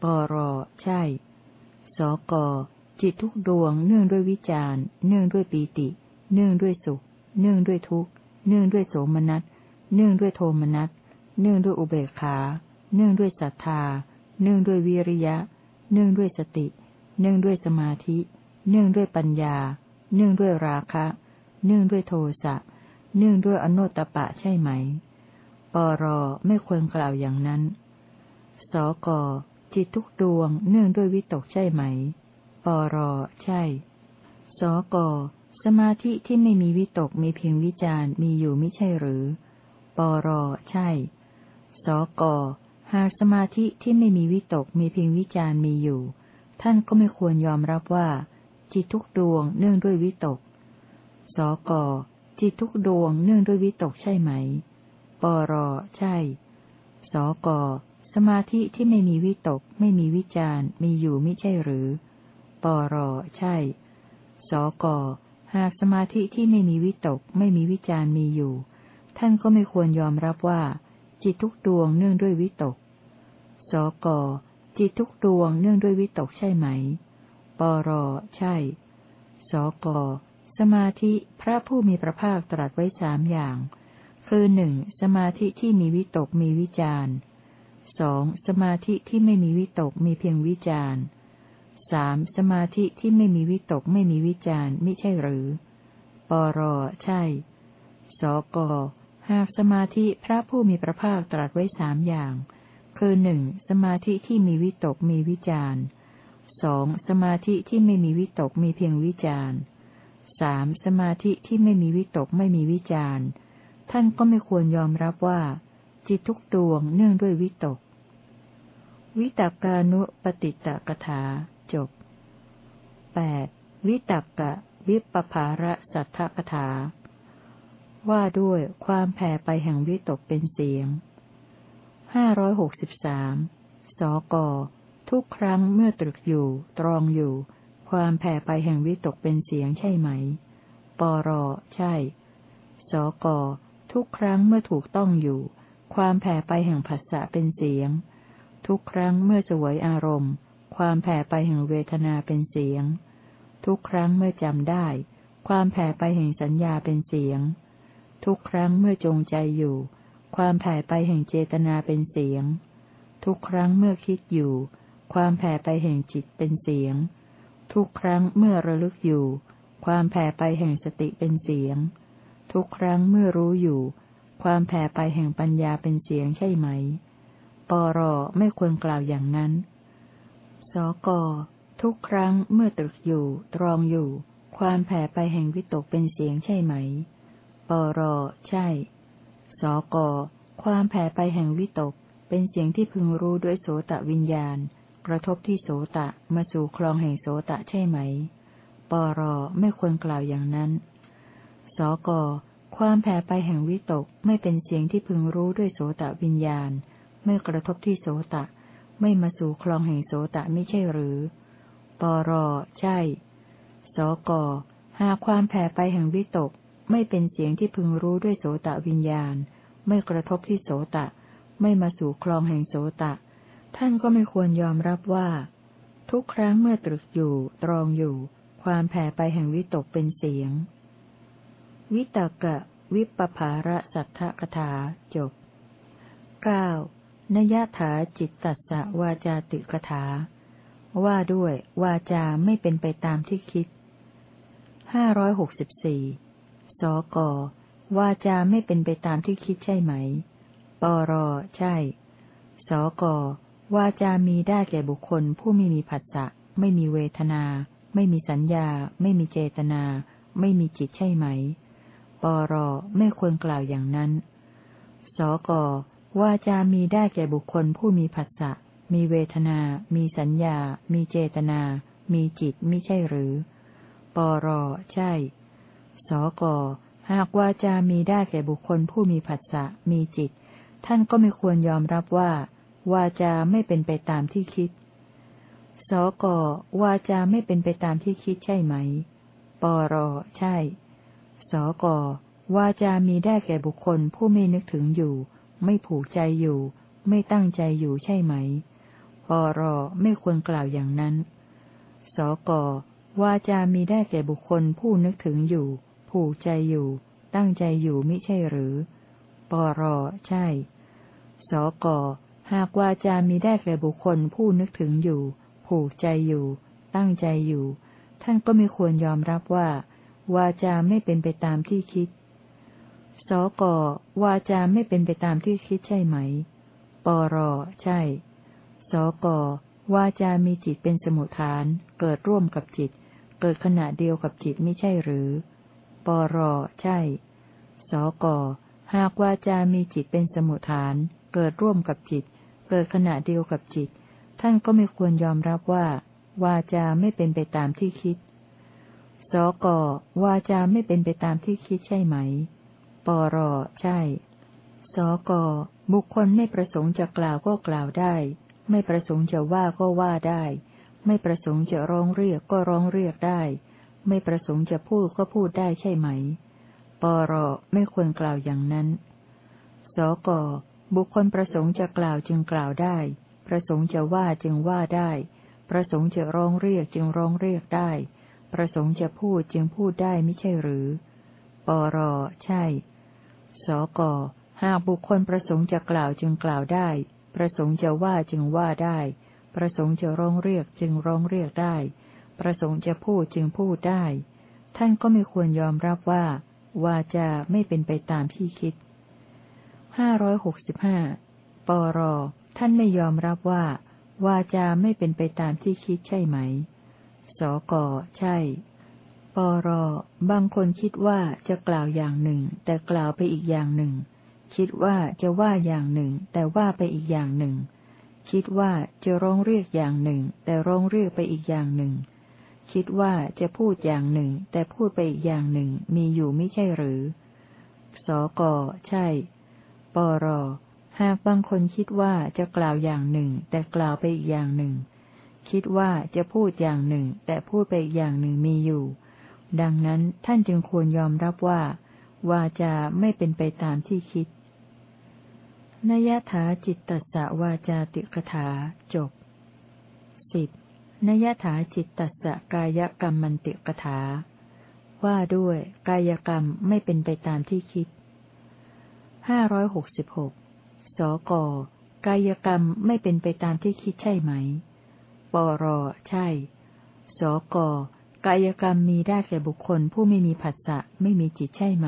ปรใช่ สกจิตทุกดวงเนื่องด้วยวิจารเนื่องด้วยปีติ เนื่องด้วยสุข เนื่องด้วยทุกข์ เนื่องด้วยโสมนัส เนื่องด้วยโทมนัส เนื่องด้วยอุเบกขา เนื่องด้วยศรัทธา เนื่องด้วยวิริยะ เนื่องด้วยสติ เนื่องด้วยสมาธิ เนื่องด้วยปัญญา เนื่องด้วยราคะ เนื่องด้วยโทสะ เนื่องด้วยอนุตตปะใช่ไหม ปรไม่ควรกล่าวอย่างนั้น สกจิตทุกดวงเนื่องด้วยวิตกใช่ไหม ปรใช่ สก สมาธิที่ไม่มีวิตกมีเพียงวิจารมีอยู่ไม่ใช่หรือ ปรใช่ สกหากสมาธิที่ไม่มีวิตกมีเพียงวิจารมีอยู่ ท่านก็ไม่ควรยอมรับว่า จิตทุกดวงเนื่องด้วยวิตก สกจิตทุกดวงเนื่องด้วยวิตกใช่ไหม ปรใช่ สกสมาธิที่ไม่มีวิตก ไม่มีวิจารมีอยู่ไม่ใช่หรือ ปรใช่ สก หากสมาธิที่ไม่มีวิตก ไม่มีวิจารมีอยู่ ท่านก็ไม่ควรยอมรับว่า จิตทุกดวงเนื่องด้วยวิตก สก จิตทุกดวงเนื่องด้วยวิตกใช่ไหม ปร ใช่ สก สมาธิพระผู้มีพระภาคตรัสไว้สามอย่าง คือหนึ่งสมาธิที่มีวิตกมีวิจารสองสมาธิที่ไม่มีวิตกมีเพียงวิจาร สามสมาธิที่ไม่มีวิตกไม่มีวิจารไม่ใช่หรือ ปรใช่ สกหากสมาธิพระผู้มีพระภาคตรัสไว้สามอย่าง คือหนึ่งสมาธิที่มีวิตกมีวิจารสองสมาธิที่ไม่มีวิตกมีเพียงวิจารสามสมาธิที่ไม่มีวิตกไม่มีวิจารท่านก็ไม่ควรยอมรับว่า จิตทุกดวงเนื่องด้วยวิตก วิตกานุปติตกถา จบแปดวิตกกะ วิปภาระสัทธกถา ว่าด้วยความแผ่ไปแห่งวิตกเป็นเสียง ห้าร้อยหกสิบสามสก ทุกครั้งเมื่อตรึกอยู่ ตรองอยู่ ความแผ่ไปแห่งวิตกเป็นเสียงใช่ไหม ปร ใช่ สก ทุกครั้งเมื่อถูกต้องอยู่ ความแผ่ไปแห่งผัสสะเป็นเสียง ทุกครั้งเมื่อสวยอารมณ์ ความแผ่ไปแห่งเวทนาเป็นเสียง ทุกครั้งเมื่อจำได้ ความแผ่ไปแห่งสัญญาเป็นเสียง ทุกครั้งเมื่อจงใจอยู่ ความแผ่ไปแห่งเจตนาเป็นเสียง ทุกครั้งเมื่อคิดอยู่ ความแผ่ไปแห่งจิตเป็นเสียง ทุกครั้งเมื่อระลึกอยู่ ความแผ่ไปแห่งสติเป็นเสียง ทุกครั้งเมื่อรู้อยู่ ความแผ่ไปแห่งปัญญาเป็นเสียงใช่ไหม ปรไม่ควรกล่าวอย่างนั้น สก ทุกครั้งเมื่อตรึกอยู่ ตรองอยู่ ความแผ่ไปแห่งวิตกเป็นเสียงใช่ไหม ปร ใช่ สก ความแผ่ไปแห่งวิตก เป็นเสียงที่พึงรู้ด้วยโสตวิญญาณ กระทบที่โสตะมาสู่คลองแห่งโสตะใช่ไหม ปร ไม่ควรกล่าวอย่างนั้น สก ความแผ่ไปแห่งวิตกไม่เป็นเสียงที่พึงรู้ด้วยโสตวิญญาณ ไม่กระทบที่โสตะ ไม่มาสู่คลองแห่งโสตะไม่ใช่หรือ ปรใช่ สกหากความแผ่ไปแห่งวิตก ไม่เป็นเสียงที่พึงรู้ด้วยโสตะวิญญาณ ไม่กระทบที่โสตะ ไม่มาสู่คลองแห่งโสตะ ท่านก็ไม่ควรยอมรับว่า ทุกครั้งเมื่อตรึกอยู่ ตรองอยู่ ความแผ่ไปแห่งวิตกเป็นเสียง วิตกะ วิปภาระสัทธกถาจบเก้า นยถาจิตตัสสะวาจาติกถา ว่าด้วย วาจาไม่เป็นไปตามที่คิดห้าร้อยหกสิบสี่สก วาจาไม่เป็นไปตามที่คิดใช่ไหม ปร ใช่ สก วาจามีได้แก่บุคคลผู้ไม่มีผัสสะ ไม่มีเวทนา ไม่มีสัญญา ไม่มีเจตนา ไม่มีจิตใช่ไหม ปร ไม่ควรกล่าวอย่างนั้น สก วาจามีได้แก่บุคคลผู้มีผัสสะ มีเวทนา มีสัญญา มีเจตนา มีจิตไม่ใช่หรือ ปรใช่ สก หากวาจามีได้แก่บุคคลผู้มีผัสสะ มีจิต ท่านก็ไม่ควรยอมรับว่า วาจาไม่เป็นไปตามที่คิด สก วาจาไม่เป็นไปตามที่คิดใช่ไหม ปรใช่ สก วาจามีได้แก่บุคคลผู้ไม่นึกถึงอยู่ ไม่ผูกใจอยู่ ไม่ตั้งใจอยู่ใช่ไหมปรไม่ควรกล่าวอย่างนั้น สกวาจามีได้แก่บุคคลผู้นึกถึงอยู่ ผูกใจอยู่ ตั้งใจอยู่มิใช่หรือ ปรใช่ สกหากวาจามีได้แก่บุคคลผู้นึกถึงอยู่ ผูกใจอยู่ ตั้งใจอยู่ ท่านก็ไม่ควรยอมรับว่า วาจาไม่เป็นไปตามที่คิด สกวาจาไม่เป็นไปตามที่คิดใช่ไหม ปรใช่ สกวาจามีจิตเป็นสมุทฐาน เกิดร่วมกับจิต เกิดขณะเดียวกับจิตไม่ใช่หรือ ปรใช่ สกหากวาจามีจิตเป็นสมุทฐาน เกิดร่วมกับจิต เกิดขณะเดียวกับจิต ท่านก็ไม่ควรยอมรับว่า วาจาไม่เป็นไปตามที่คิด สกวาจาไม่เป็นไปตามที่คิดใช่ไหม ปรใช่ สกบุคคลไม่ประสงค์จะกล่าวก็กล่าวได้ ไม่ประสงค์จะว่าก็ว่าได้ ไม่ประสงค์จะร้องเรียกก็ร้องเรียกได้ ไม่ประสงค์จะพูดก็พูดได้ใช่ไหม ปรไม่ควรกล่าวอย่างนั้น สกบุคคลประสงค์จะกล่าวจึงกล่าวได้ ประสงค์จะว่าจึงว่าได้ ประสงค์จะร้องเรียกจึงร้องเรียกได้ ประสงค์จะพูดจึงพูดได้ไม่ใช่หรือ ปรใช่ สกหากบุคคลประสงค์จะกล่าวจึงกล่าวได้ ประสงค์จะว่าจึงว่าได้ ประสงค์จะร้องเรียกจึงร้องเรียกได้ ประสงค์จะพูดจึงพูดได้ ท่านก็ไม่ควรยอมรับว่า วาจาไม่เป็นไปตามที่คิดห้าร้อยหกสิบห้าปรท่านไม่ยอมรับว่า วาจาไม่เป็นไปตามที่คิดใช่ไหม สก ใช่ ปรบางคนคิดว่าจะกล่าวอย่างหนึ่ง แต่กล่าวไปอีกอย่างหนึ่ง คิดว่าจะว่าอย่างหนึ่ง แต่ว่าไปอีกอย่างหนึ่ง คิดว่าจะร้องเรียกอย่างหนึ่ง แต่ร้องเรียกไปอีกอย่างหนึ่ง คิดว่าจะพูดอย่างหนึ่ง แต่พูดไปอีกอย่างหนึ่ง มีอยู่ไม่ใช่หรือ สก ใช่ ปร หากบางคนคิดว่าจะกล่าวอย่างหนึ่ง แต่กล่าวไปอีกอย่างหนึ่ง คิดว่าจะพูดอย่างหนึ่ง แต่พูดไปอีกอย่างหนึ่งมีอยู่ ดังนั้นท่านจึงควรยอมรับว่า วาจาไม่เป็นไปตามที่คิดนยถาจิตตสะวาจาติกถาจบสิบนยถาจิตตสะกายกรรมมันติกถา ว่าด้วยกายกรรมไม่เป็นไปตามที่คิดห้าร้อยหกสิบหกสกกายกรรมไม่เป็นไปตามที่คิดใช่ไหม ปรใช่ สก กายกรรมมีได้แก่บุคคลผู้ไม่มีผัสสะไม่มีจิตใช่ไหม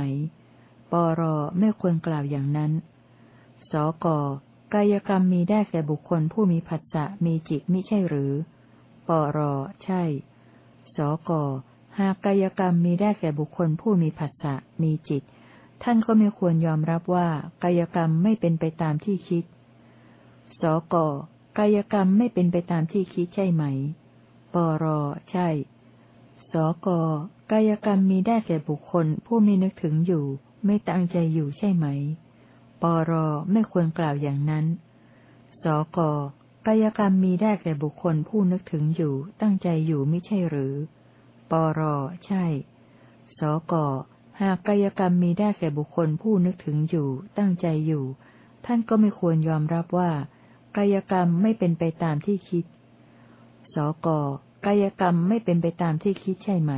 ปรไม่ควรกล่าวอย่างนั้น สกกายกรรมมีได้แก่บุคคลผู้มีผัสสะมีจิตม่ใช่หรือ ปรใช่ สกหากกายกรรมมีได้แก่บุคคลผู้มีผัสสะมีจิต ท่านก็ไม่ควรยอมรับว่ากายกรรมไม่เป็นไปตามที่คิด สกกายกรรมไม่เป็นไปตามที่คิดใช่ไหม ปรใช่ สกกายกรรมมีได้แก่บุคคล ผู้ม่นึกถึงอยู่ ไม่ตั้งใจอยู่ใช่ไหม ปรไม่ควรกล่าวอย่างนั้น สกกายกรรมมีได้แก่บุคคล ผู้นึกถึงอยู่ ตั้งใจอยู่ไม่ใช่หรือ ปรใช่ สกหากกายกรรมมีได้แก่บุคคล ผู้นึกถึงอยู่ ตั้งใจอยู่ ท่านก็ไม่ควรยอมรับว่ากายกรรมไม่เป็นไปตามที่คิด สก กายกรรมไม่เป็นไปตามที่คิดใช่ไหม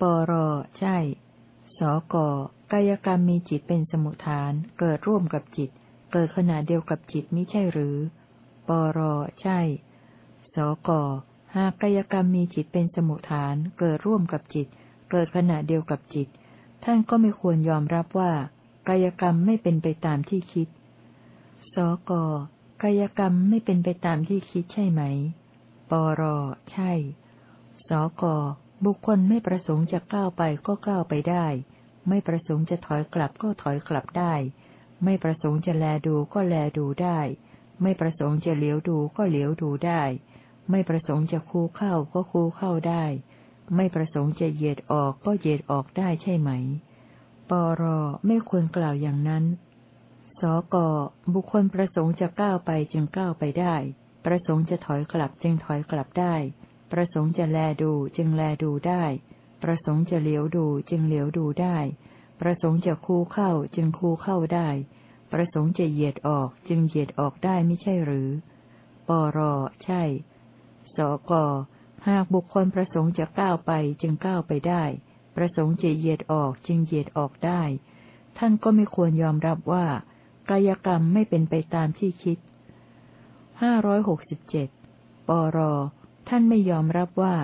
ปรใช่ สกกายกรรมมีจิตเป็นสมุทฐาน เกิดร่วมกับจิต เกิดขณะเดียวกับจิตมิใช่หรือ ปรใช่ สกหากกายกรรมมีจิตเป็นสมุทฐาน เกิดร่วมกับจิต เกิดขณะเดียวกับจิต ท่านก็ไม่ควรยอมรับว่า กายกรรมไม่เป็นไปตามที่คิด สกกายกรรมไม่เป็นไปตามที่คิดใช่ไหม ปร ใช่ สก บุคคลไม่ประสงค์จะก้าวไปก็ก้าวไปได้ ไม่ประสงค์จะถอยกลับก็ถอยกลับได้ ไม่ประสงค์จะแลดูก็แลดูได้ ไม่ประสงค์จะเหลียวดูก็เหลียวดูได้ ไม่ประสงค์จะคูเข้าก็คูเข้าได้ ไม่ประสงค์จะเหยียดออกก็เหยียดออกได้ใช่ไหม ปร ไม่ควรกล่าวอย่างนั้น สก บุคคลประสงค์จะก้าวไปจึงก้าวไปได้ ประสงค์จะถอยกลับจึงถอยกลับได้ ประสงค์จะแลดูจึงแลดูได้ ประสงค์จะเลี้ยวดูจึงเลี้ยวดูได้ ประสงค์จะคูเข้าจึงคูเข้าได้ ประสงค์จะเหยียดออกจึงเหยียดออกได้ไม่ใช่หรือ ปรใช่ สกหากบุคคลประสงค์จะก้าวไปจึงก้าวไปได้ ประสงค์จะเหยียดออกจึงเหยียดออกได้ ท่านก็ไม่ควรยอมรับว่ากายกรรมไม่เป็นไปตามที่คิด ห้าร้อยหกสิบเจ็ดปรท่านไม่ยอมรับว่า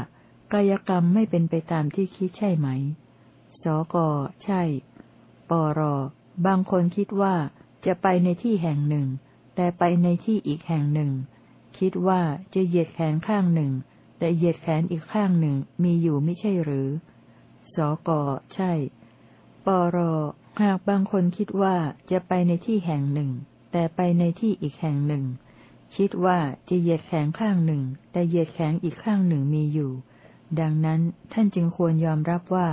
กายกรรมไม่เป็นไปตามที่คิดใช่ไหม สก ใช่ ปร บางคนคิดว่าจะไปในที่แห่งหนึ่ง แต่ไปในที่อีกแห่งหนึ่ง คิดว่าจะเหยียดแขนข้างหนึ่ง แต่เหยียดแขนอีกข้างหนึ่งมีอยู่ไม่ใช่หรือ สก ใช่ ปร หากบางคนคิดว่าจะไปในที่แห่งหนึ่ง แต่ไปในที่อีกแห่งหนึ่ง คิดว่าจะเหยียดแขนข้างหนึ่ง แต่เหยียดแขนอีกข้างหนึ่งมีอยู่ ดังนั้นท่านจึงควรยอมรับว่า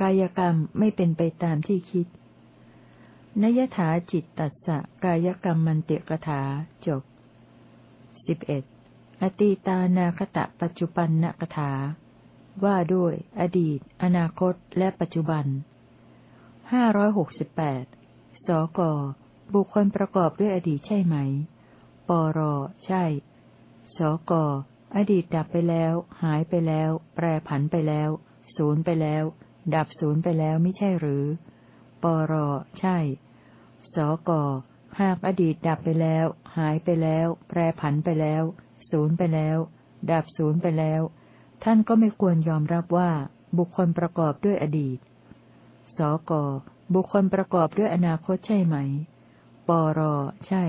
กายกรรมไม่เป็นไปตามที่คิดนยถาจิตตัสสะกายกรรมมันเตกถาจบสิบเอ็ดอตีตานาคตะปัจจุบันนกถา ว่าด้วย อดีต อนาคต และปัจจุบันห้าร้อยหกสิบแปดสกบุคคลประกอบด้วยอดีตใช่ไหม ปร ใช่ สก อดีตดับไปแล้ว หายไปแล้ว แปรผันไปแล้ว ศูนย์ไปแล้ว ดับศูนย์ไปแล้วไม่ใช่หรือ ปร ใช่ สก หากอดีตดับไปแล้ว หายไปแล้ว แปรผันไปแล้ว ศูนย์ไปแล้ว ดับศูนย์ไปแล้ว ท่านก็ไม่ควรยอมรับว่า บุคคลประกอบด้วยอดีต สก บุคคลประกอบด้วยอนาคตใช่ไหม ปร ใช่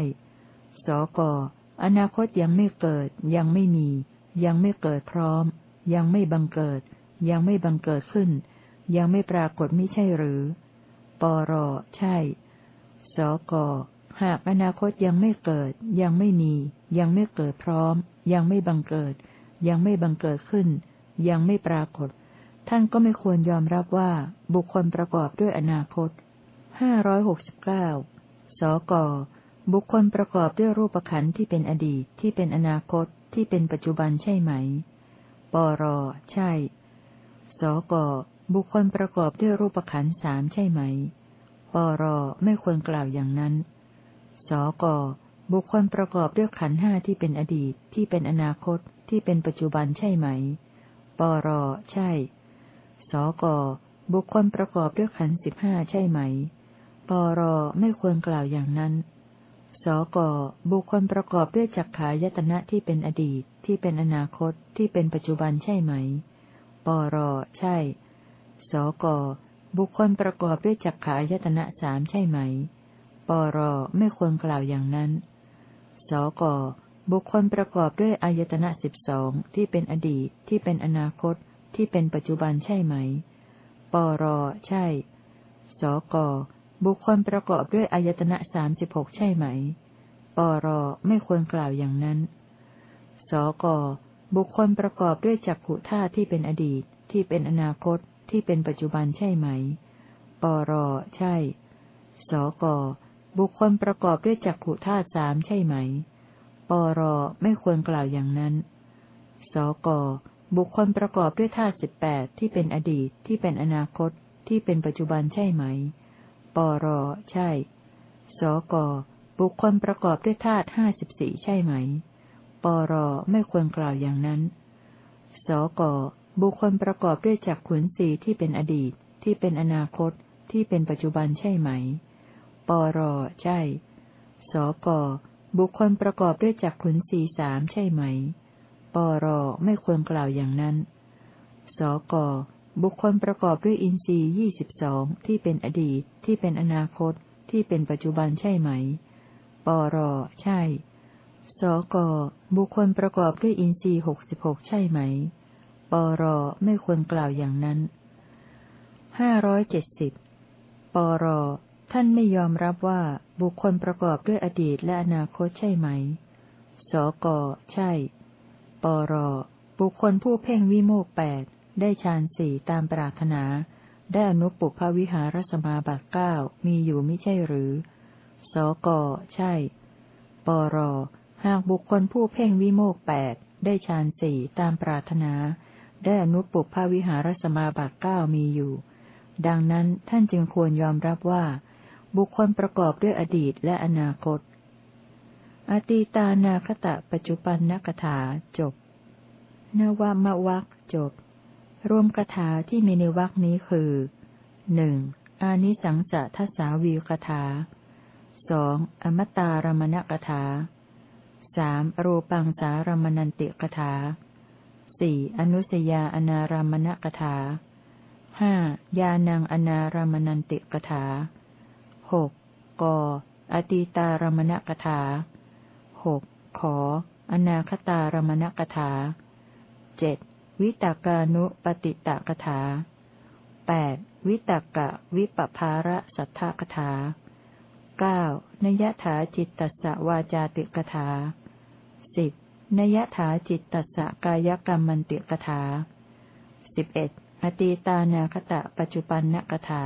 สก อนาคตยังไม่เกิด ยังไม่มี ยังไม่เกิดพร้อม ยังไม่บังเกิด ยังไม่บังเกิดขึ้น ยังไม่ปรากฏไม่ใช่หรือ ปร ใช่ สก หากอนาคตยังไม่เกิด ยังไม่มี ยังไม่เกิดพร้อม ยังไม่บังเกิด ยังไม่บังเกิดขึ้น ยังไม่ปรากฏ ท่านก็ไม่ควรยอมรับว่าบุคคลประกอบด้วยอนาคตห้าร้อยหกสิบเก้าสก บุคคลประกอบด้วยรูปขันธ์ที่เป็นอดีตที่เป็นอนาคตที่เป็นปัจจุบันใช่ไหม ปร ใช่ สก บุคคลประกอบด้วยรูปขันธ์สามใช่ไหม ปร ไม่ควรกล่าวอย่างนั้น สก บุคคลประกอบด้วยขันธ์ห้าที่เป็นอดีตที่เป็นอนาคตที่เป็นปัจจุบันใช่ไหม ปร ใช่ สก บุคคลประกอบด้วยขันธ์สิบห้าใช่ไหม ปร ไม่ควรกล่าวอย่างนั้น สกบุคคลประกอบด้วยจักขายตนะที่เป็นอดีต ที่เป็นอนาคต ที่เป็นปัจจุบันใช่ไหม ปรใช่ สกบุคคลประกอบด้วยจักขายตนะสามใช่ไหม ปรไม่ควรกล่าวอย่างนั้น สกบุคคลประกอบด้วยอายตนะสิบสองที่เป็นอดีต ที่เป็นอนาคต ที่เป็นปัจจุบันใช่ไหม ปรใช่ สก บุคคลประกอบด้วยอายตนะสามสิบหกใช่ไหม ปรไม่ควรกล่าวอย่างนั้น สกบุคคลประกอบด้วยจักขุธาตุที่เป็นอดีต ที่เป็นอนาคต ที่เป็นปัจจุบันใช่ไหม ปรใช่ สกบุคคลประกอบด้วยจักขุธาตุสามใช่ไหม ปรไม่ควรกล่าวอย่างนั้น สกบุคคลประกอบด้วยธาตุสิบแปดที่เป็นอดีต ที่เป็นอนาคต ที่เป็นปัจจุบันใช่ไหม ร ใช่ สก บุคคลประกอบด้วยธาตุห้าสิบสี่ใช่ไหม ปร ไม่ควรกล่าวอย่างนั้น สก บุคคลประกอบด้วยจักขุนสีที่เป็นอดีต ที่เป็นอนาคต ที่เป็นปัจจุบันใช่ไหม ปร ใช่ สก บุคคลประกอบด้วยจักขุนสีสามใช่ไหม ปร ไม่ควรกล่าวอย่างนั้น สกบุคคลประกอบด้วยอินทรีย์ยี่สิบสองที่เป็นอดีต ที่เป็นอนาคตที่เป็นปัจจุบันใช่ไหม ปร ใช่ สก บุคคลประกอบด้วยอินทรีย์หกสิบหกใช่ไหม ปร ไม่ควรกล่าวอย่างนั้น ห้าร้อยเจ็ดสิบ ปร ท่านไม่ยอมรับว่าบุคคลประกอบด้วยอดีตและอนาคตใช่ไหม สก ใช่ ปร บุคคลผู้เพ่งวิโมกแปดได้ฌานสี่ตามปรารถนา ได้อนุปปุพวิหารสมาบัติเก้ามีอยู่ไม่ใช่หรือ สก ใช่ ปร หากบุคคลผู้เพ่งวิโมกแปดได้ฌานสี่ตามปรารถนา ได้อนุปปุพวิหารสมาบัติเก้ามีอยู่ ดังนั้นท่านจึงควรยอมรับว่า บุคคลประกอบด้วยอดีตและอนาคต อตีตานาคตะปัจจุบันนักถาจบ นวามวักจบ รวมคาถาที่มีในวรคนี้คือหนึ่งอานิสังสะทัสสาวีคาถาสองอมตารมณกถาสามรูปังสารมณันติกถาสี่อนุสยาอนารามณกถาห้ายานังอนารามณันติกถาหกกอตีตารมณกถาหกขออนาคตารมณกถาเจ็ด วิตากานุปติตกถาแปดวิตากะวิปภาระสัทธกถาเก้านยถาจิตตสวาจาติกถาสิบนยถาจิตตสกายกรรมันติกถาสิบเอ็ดอตีตานาคตะปัจจุปันนกถา